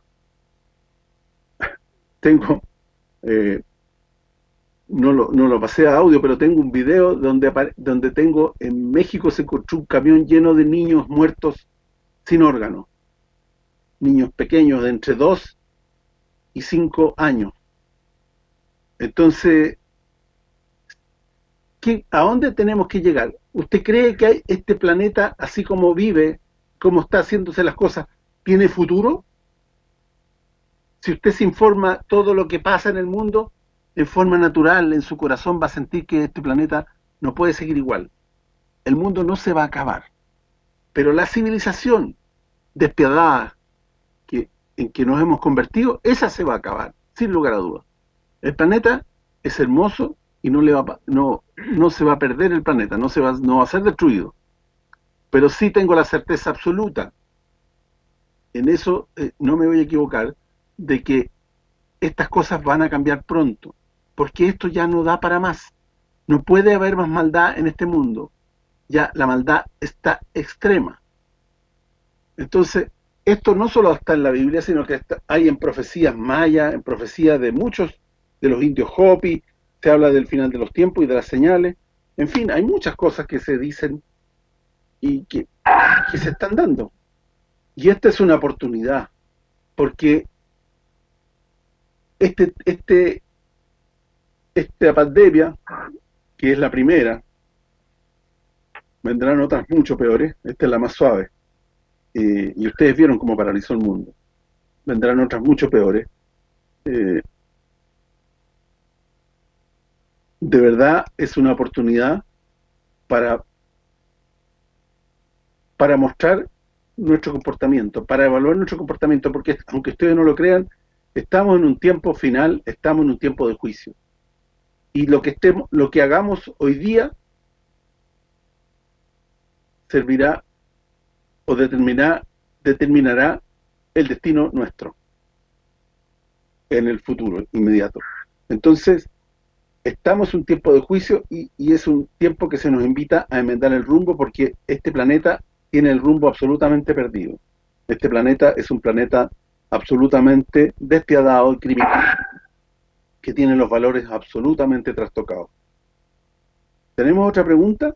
tengo, eh, no, lo, no lo pasé a audio, pero tengo un video donde donde tengo, en México se encontró un camión lleno de niños muertos sin órganos. niños pequeños de entre 2 y 5 años. Entonces, ¿qué, ¿a dónde tenemos que llegar? ¿Usted cree que este planeta, así como vive, como está haciéndose las cosas, tiene futuro? Si usted se informa todo lo que pasa en el mundo, en forma natural, en su corazón va a sentir que este planeta no puede seguir igual. El mundo no se va a acabar. Pero la civilización despiadada que, en que nos hemos convertido, esa se va a acabar, sin lugar a dudas. El planeta es hermoso y no le va no no se va a perder el planeta, no se va no va a ser destruido. Pero sí tengo la certeza absoluta. En eso eh, no me voy a equivocar de que estas cosas van a cambiar pronto, porque esto ya no da para más. No puede haber más maldad en este mundo. Ya la maldad está extrema. Entonces, esto no solo está en la Biblia, sino que hay en profecías mayas, en profecías de muchos de los indios Hopi, se habla del final de los tiempos y de las señales. En fin, hay muchas cosas que se dicen y que, se están dando. Y esta es una oportunidad, porque este, este, esta pandemia, que es la primera, vendrán otras mucho peores, esta es la más suave, eh, y ustedes vieron cómo paralizó el mundo, vendrán otras mucho peores, eh, de verdad es una oportunidad para para mostrar nuestro comportamiento, para evaluar nuestro comportamiento, porque aunque ustedes no lo crean, estamos en un tiempo final, estamos en un tiempo de juicio. Y lo que estemos, lo que hagamos hoy día servirá o determinará, determinará el destino nuestro en el futuro inmediato. Entonces, estamos en un tiempo de juicio y, y, es un tiempo que se nos invita a enmendar el rumbo porque este planeta tiene el rumbo absolutamente perdido. Este planeta es un planeta absolutamente despiadado y criminal, que tiene los valores absolutamente trastocados. ¿Tenemos otra pregunta?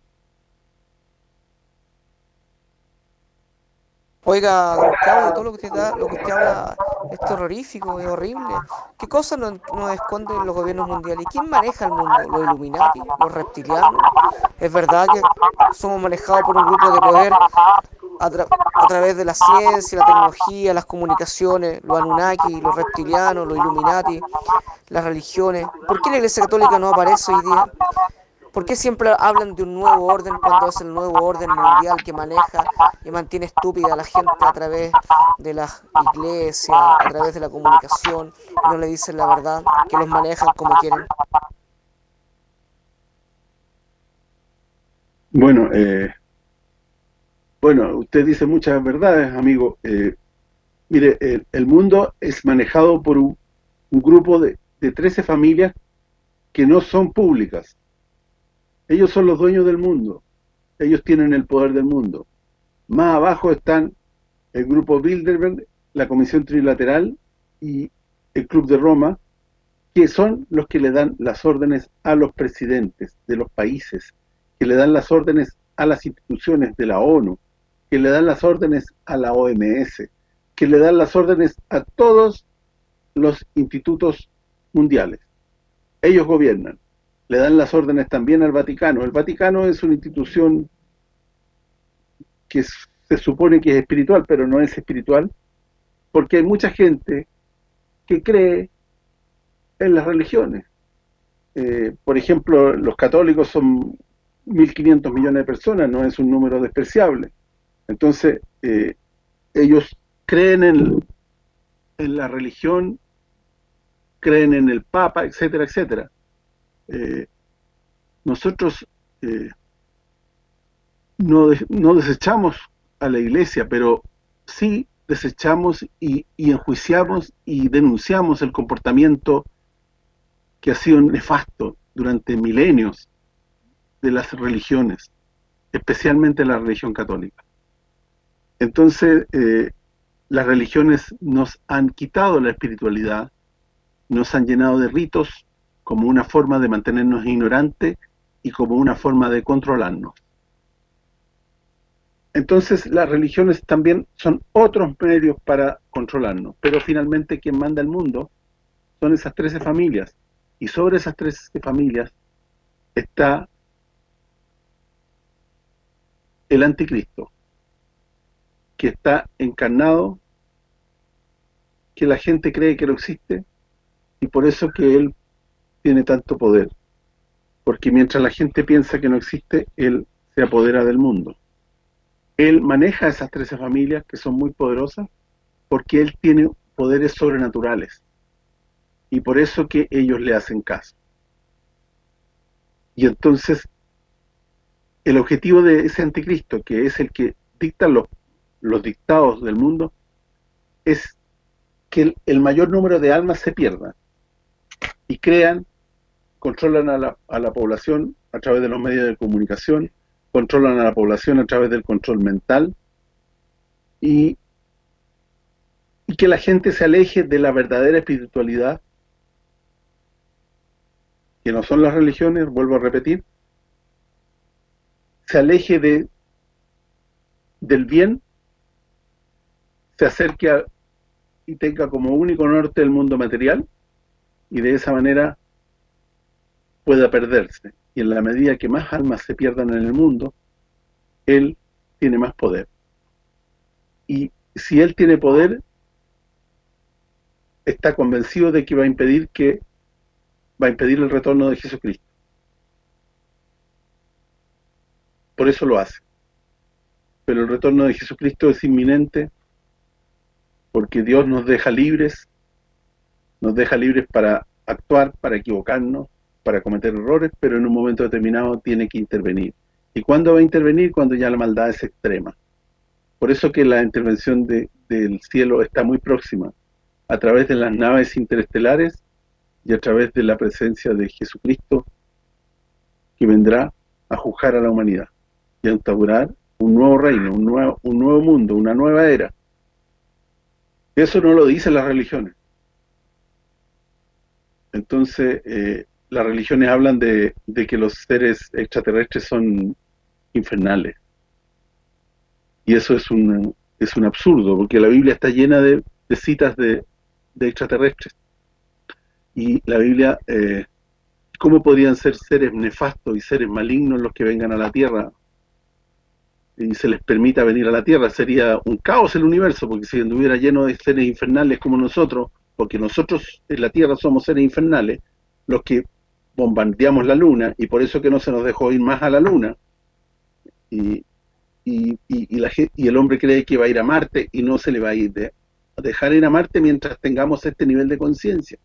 Oiga, don Claudio, todo lo que usted, da, lo que usted habla es terrorífico, es horrible. ¿Qué cosas nos, nos, esconden los gobiernos mundiales? ¿Y quién maneja el mundo? ¿Los Illuminati? ¿Los reptilianos? ¿Es verdad que somos manejados por un grupo de poder a, a través de la ciencia, la tecnología, las comunicaciones, los Anunnaki, los reptilianos, los Illuminati, las religiones? ¿Por qué la Iglesia Católica no aparece hoy día? ¿Por qué siempre hablan de un nuevo orden cuando es el nuevo orden mundial que maneja y mantiene estúpida a la gente a través de las iglesias, a través de la comunicación, no le dicen la verdad, que los manejan como quieren? Bueno, eh, bueno, usted dice muchas verdades, amigo. Eh, mire, el, el, mundo es manejado por un, un grupo de, de 13 familias que no son públicas ellos son los dueños del mundo. Ellos tienen el poder del mundo. Más abajo están el grupo Bilderberg, la Comisión Trilateral y el Club de Roma, que son los que le dan las órdenes a los presidentes de los países, que le dan las órdenes a las instituciones de la ONU, que le dan las órdenes a la OMS, que le dan las órdenes a todos los institutos mundiales. Ellos gobiernan le dan las órdenes también al Vaticano. El Vaticano es una institución que se supone que es espiritual, pero no es espiritual, porque hay mucha gente que cree en las religiones. Eh, por ejemplo, los católicos son 1.500 millones de personas, no es un número despreciable. Entonces, eh, ellos creen en, en la religión, creen en el Papa, etcétera, etcétera. Eh, nosotros eh, no, no desechamos a la iglesia, pero sí desechamos y, y, enjuiciamos y denunciamos el comportamiento que ha sido nefasto durante milenios de las religiones, especialmente la religión católica. Entonces, eh, las religiones nos han quitado la espiritualidad, nos han llenado de ritos, como una forma de mantenernos ignorantes y como una forma de controlarnos. Entonces las religiones también son otros medios para controlarnos, pero finalmente quien manda el mundo son esas 13 familias, y sobre esas 13 familias está el anticristo, que está encarnado, que la gente cree que no existe, y por eso que él tiene tanto poder. Porque mientras la gente piensa que no existe, él se apodera del mundo. Él maneja esas 13 familias que son muy poderosas porque él tiene poderes sobrenaturales. Y por eso que ellos le hacen caso. Y entonces, el objetivo de ese anticristo, que es el que dicta los, los dictados del mundo, es que el, mayor número de almas se pierda y crean, controlan a la, a la población a través de los medios de comunicación, controlan a la población a través del control mental y, y que la gente se aleje de la verdadera espiritualidad que no son las religiones, vuelvo a repetir, se aleje de del bien, se acerque y tenga como único norte el mundo material y de esa manera pueda perderse. Y en la medida que más almas se pierdan en el mundo, él tiene más poder. Y si él tiene poder, está convencido de que va a impedir que va a impedir el retorno de Jesucristo. Por eso lo hace. Pero el retorno de Jesucristo es inminente porque Dios nos deja libres, nos deja libres para actuar, para equivocarnos, para cometer errores, pero en un momento determinado tiene que intervenir. ¿Y cuándo va a intervenir? Cuando ya la maldad es extrema. Por eso que la intervención de, del cielo está muy próxima, a través de las naves interestelares y a través de la presencia de Jesucristo que vendrá a juzgar a la humanidad y a instaurar un nuevo reino, un nuevo, un nuevo mundo, una nueva era. Eso no lo dicen las religiones. Entonces, eh, las religiones hablan de, que los seres extraterrestres son infernales. Y eso es un, es un absurdo, porque la Biblia está llena de, citas de extraterrestres y la Biblia, eh, ¿cómo podrían ser seres nefastos y seres malignos los que vengan a la Tierra? Y se les permita venir a la Tierra, sería un caos el universo, porque si anduviera lleno de seres infernales como nosotros, porque nosotros en la Tierra somos seres infernales, los que bombardeamos la Luna, y por eso que no se nos dejó ir más a la Luna, y, y, y, la, y el hombre cree que va a ir a Marte, y no se le va a ir a dejar ir a Marte mientras tengamos este nivel de conciencia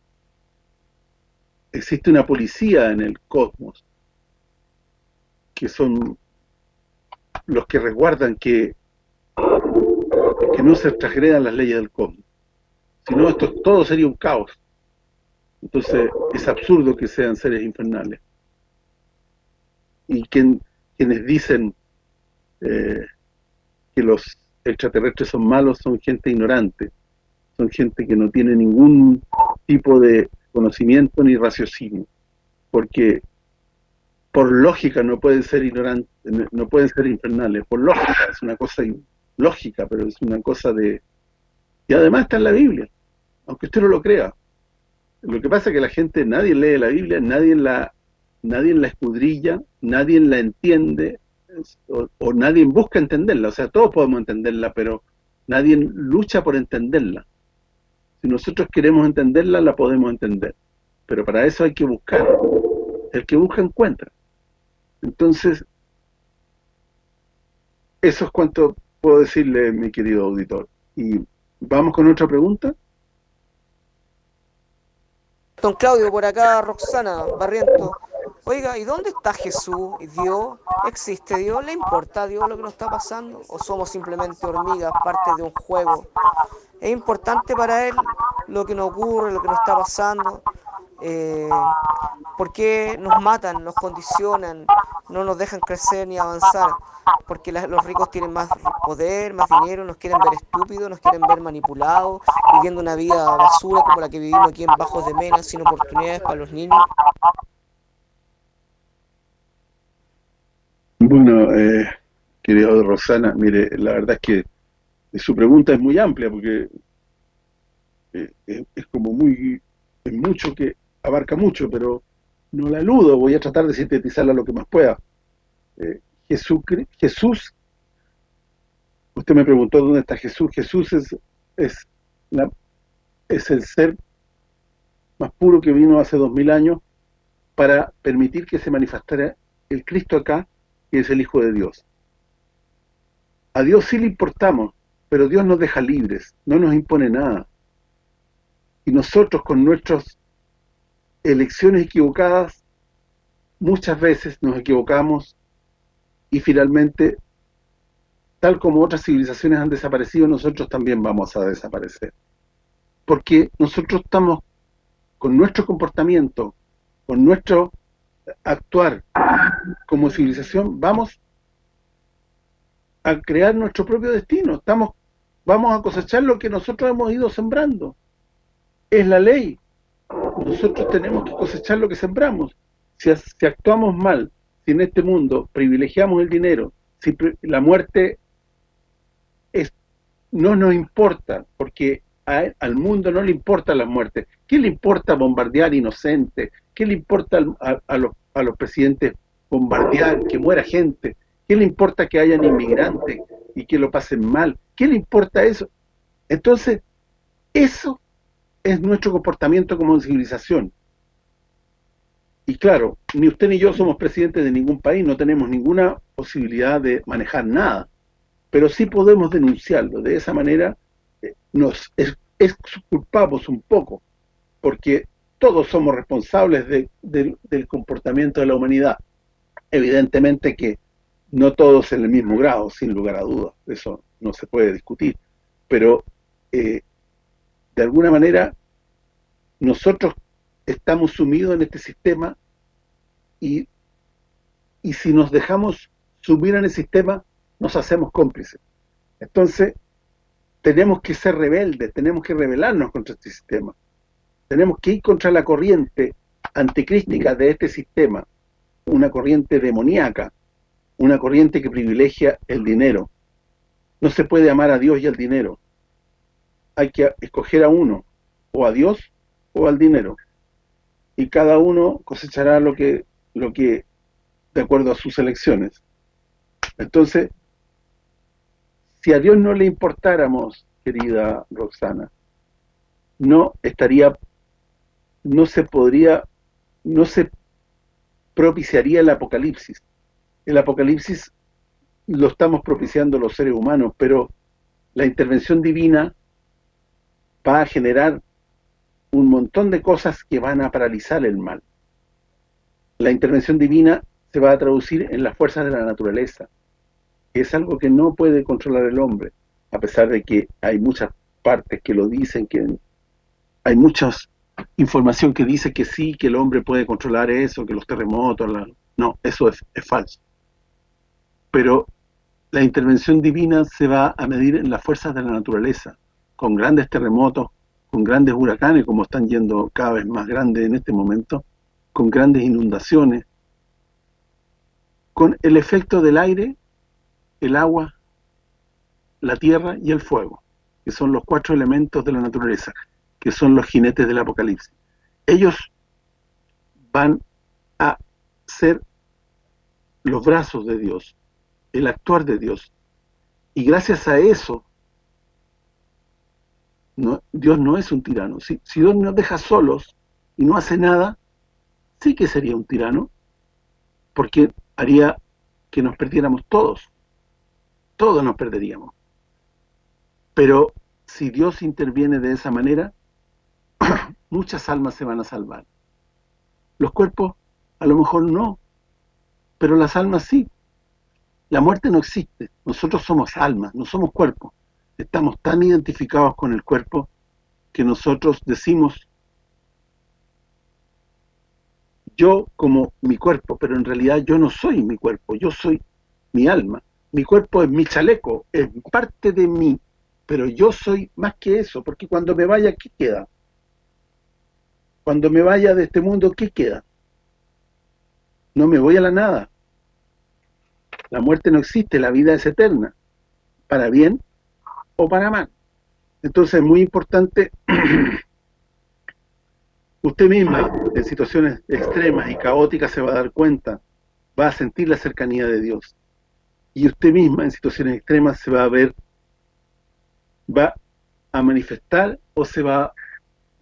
existe una policía en el cosmos que son los que resguardan que que no se transgredan las leyes del cosmos. Si no, esto todo sería un caos. Entonces, es absurdo que sean seres infernales. Y quien, quienes dicen eh, que los extraterrestres son malos son gente ignorante, son gente que no tiene ningún tipo de conocimiento ni raciocinio, porque por lógica no pueden ser ignorantes, no pueden ser infernales, por lógica, es una cosa lógica, pero es una cosa de... Y además está en la Biblia, aunque usted no lo crea. Lo que pasa es que la gente, nadie lee la Biblia, nadie la nadie la escudrilla, nadie la entiende, o, o nadie busca entenderla, o sea, todos podemos entenderla, pero nadie lucha por entenderla. Si nosotros queremos entenderla, la podemos entender. Pero para eso hay que buscar. El que busca, encuentra. Entonces, eso es cuanto puedo decirle, mi querido auditor. Y vamos con otra pregunta. Don Claudio, por acá, Roxana Barriento. Oiga, ¿y dónde está Jesús? ¿Dios? ¿Existe Dios? ¿Le importa a Dios lo que nos está pasando? ¿O somos simplemente hormigas, parte de un juego? ¿Es importante para Él lo que nos ocurre, lo que nos está pasando? Eh, ¿Por qué nos matan, nos condicionan, no nos dejan crecer ni avanzar? Porque los ricos tienen más poder, más dinero, nos quieren ver estúpidos, nos quieren ver manipulados, viviendo una vida basura como la que vivimos aquí en Bajos de Mena, sin oportunidades para los niños. Bueno, eh, querido Rosana, mire, la verdad es que su pregunta es muy amplia porque eh, es, como muy, es mucho que abarca mucho, pero no la eludo, voy a tratar de sintetizarla lo que más pueda. Eh, Jesús, Jesús, usted me preguntó dónde está Jesús, Jesús es, es, la, es el ser más puro que vino hace dos mil años para permitir que se manifestara el Cristo acá, que es el Hijo de Dios. A Dios sí le importamos, pero Dios nos deja libres, no nos impone nada. Y nosotros con nuestras elecciones equivocadas, muchas veces nos equivocamos y finalmente, tal como otras civilizaciones han desaparecido, nosotros también vamos a desaparecer. Porque nosotros estamos con nuestro comportamiento, con nuestro actuar como civilización, vamos a crear nuestro propio destino. Estamos Vamos a cosechar lo que nosotros hemos ido sembrando. Es la ley. Nosotros tenemos que cosechar lo que sembramos. Si, actuamos mal, si en este mundo privilegiamos el dinero, si la muerte es, no nos importa, porque al mundo no le importa la muerte. ¿Qué le importa bombardear inocentes? ¿Qué le importa a, los, a los presidentes bombardear, que muera gente? ¿Qué le importa que hayan inmigrantes y que lo pasen mal? ¿Qué le importa eso? Entonces, eso es nuestro comportamiento como civilización. Y claro, ni usted ni yo somos presidentes de ningún país, no tenemos ninguna posibilidad de manejar nada, pero sí podemos denunciarlo. De esa manera eh, nos exculpamos un poco, porque todos somos responsables del comportamiento de la humanidad. Evidentemente que no todos en el mismo grado, sin lugar a dudas, eso no se puede discutir, pero eh, de alguna manera nosotros estamos sumidos en este sistema y, y si nos dejamos sumir en el sistema, nos hacemos cómplices. Entonces, tenemos que ser rebeldes, tenemos que rebelarnos contra este sistema. Tenemos que ir contra la corriente anticrística de este sistema, una corriente demoníaca, una corriente que privilegia el dinero. No se puede amar a Dios y al dinero. Hay que escoger a uno, o a Dios o al dinero. Y cada uno cosechará lo que lo que de acuerdo a sus elecciones. Entonces, si a Dios no le importáramos, querida Roxana, no estaría no se podría no se propiciaría el apocalipsis el apocalipsis lo estamos propiciando los seres humanos, pero la intervención divina va a generar un montón de cosas que van a paralizar el mal. La intervención divina se va a traducir en las fuerzas de la naturaleza, que es algo que no puede controlar el hombre, a pesar de que hay muchas partes que lo dicen, que hay mucha información que dice que sí, que el hombre puede controlar eso, que los terremotos, no, eso es falso. Pero la intervención divina se va a medir en las fuerzas de la naturaleza, con grandes terremotos, con grandes huracanes, como están yendo cada vez más grandes en este momento, con grandes inundaciones, con el efecto del aire, el agua, la tierra y el fuego, que son los cuatro elementos de la naturaleza, que son los jinetes del apocalipsis. Ellos van a ser los brazos de Dios, el actuar de Dios. Y gracias a eso, Dios no es un tirano. Si, si Dios nos deja solos y no hace nada, sí que sería un tirano, porque haría que nos perdiéramos todos. Todos nos perderíamos. Pero si Dios interviene de esa manera, muchas almas se van a salvar. Los cuerpos a lo mejor no, pero las almas sí. La muerte no existe, nosotros somos almas, no somos cuerpos. Estamos tan identificados con el cuerpo que nosotros decimos yo como mi cuerpo, pero en realidad yo no soy mi cuerpo, yo soy mi alma. Mi cuerpo es mi chaleco, es parte de mí, pero yo soy más que eso, porque cuando me vaya, ¿qué queda? Cuando me vaya de este mundo, ¿qué queda? No me voy a la nada La muerte no existe, la vida es eterna, para bien o para mal. Entonces es muy importante, usted misma en situaciones extremas y caóticas se va a dar cuenta, va a sentir la cercanía de Dios. Y usted misma en situaciones extremas se va a ver, va a manifestar o se va,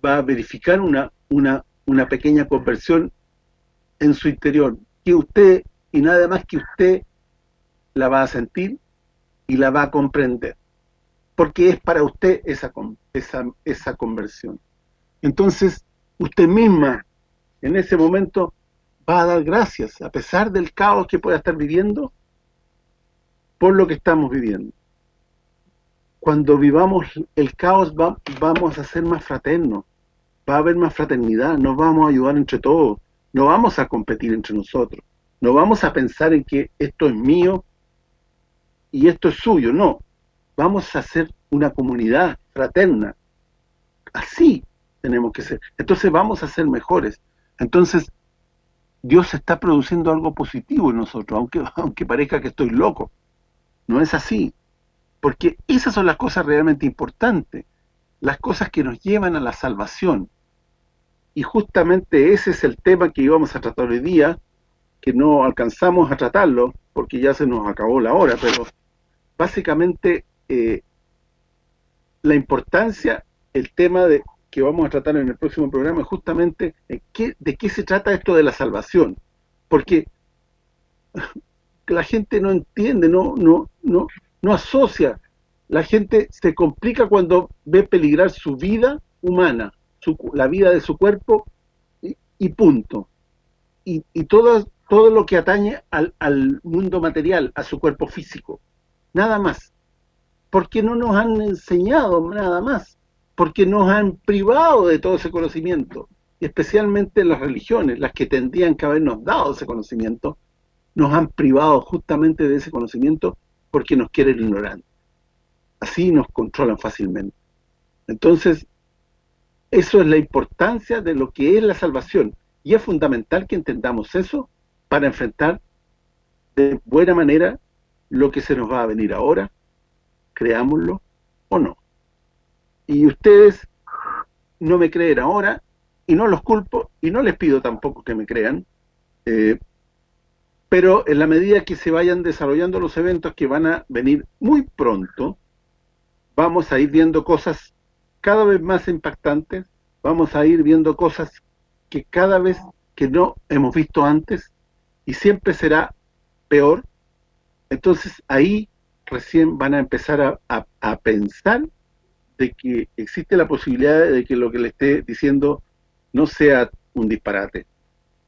va a verificar una, una, una pequeña conversión en su interior, que usted y nada más que usted la va a sentir y la va a comprender porque es para usted esa, esa, esa conversión. Entonces, usted misma, en ese momento, va a dar gracias, a pesar del caos que pueda estar viviendo, por lo que estamos viviendo. Cuando vivamos el caos, vamos a ser más fraternos, va a haber más fraternidad, nos vamos a ayudar entre todos, no vamos a competir entre nosotros, no vamos a pensar en que esto es mío y esto es suyo, no, vamos a ser una comunidad fraterna. Así tenemos que ser. Entonces vamos a ser mejores. Entonces Dios está produciendo algo positivo en nosotros, aunque, aunque parezca que estoy loco. No es así. Porque esas son las cosas realmente importantes. Las cosas que nos llevan a la salvación. Y justamente ese es el tema que íbamos a tratar hoy día, que no alcanzamos a tratarlo, porque ya se nos acabó la hora, pero básicamente eh, la importancia, el tema de que vamos a tratar en el próximo programa es justamente de qué se trata esto de la salvación. Porque la gente no entiende, no, no, no, no asocia. La gente se complica cuando ve peligrar su vida humana, la vida de su cuerpo y, punto. Y, y, todo, todo lo que atañe al, al mundo material, a su cuerpo físico. Nada más porque no nos han enseñado nada más, porque nos han privado de todo ese conocimiento, y especialmente las religiones, las que tendrían que habernos dado ese conocimiento, nos han privado justamente de ese conocimiento porque nos quieren ignorantes. Así nos controlan fácilmente. Entonces, eso es la importancia de lo que es la salvación, y es fundamental que entendamos eso para enfrentar de buena manera lo que se nos va a venir ahora creámoslo o no. Y ustedes no me creen ahora, y no los culpo, y no les pido tampoco que me crean, eh, pero en la medida que se vayan desarrollando los eventos que van a venir muy pronto, vamos a ir viendo cosas cada vez más impactantes, vamos a ir viendo cosas que cada vez que no hemos visto antes, y siempre será peor, entonces ahí recién van a empezar a, pensar de que existe la posibilidad de que lo que le esté diciendo no sea un disparate.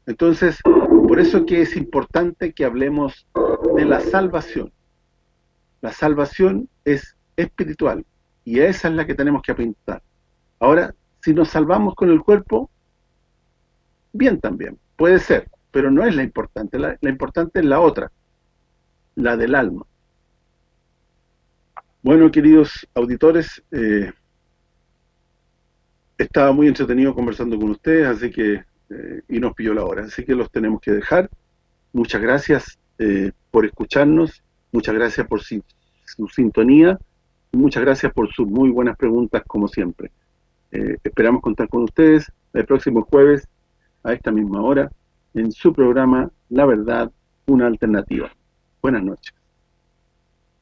Entonces, por eso que es importante que hablemos de la salvación. La salvación es espiritual y esa es la que tenemos que apuntar. Ahora, si nos salvamos con el cuerpo, bien también, puede ser, pero no es la importante, la importante es la otra, la del alma. Bueno, queridos auditores, eh, estaba muy entretenido conversando con ustedes, así que eh, y nos pilló la hora, así que los tenemos que dejar. Muchas gracias eh, por escucharnos, muchas gracias por su, su sintonía, muchas gracias por sus muy buenas preguntas, como siempre. esperamos contar con ustedes el próximo jueves, a esta misma hora, en su programa La Verdad, una alternativa. Buenas noches.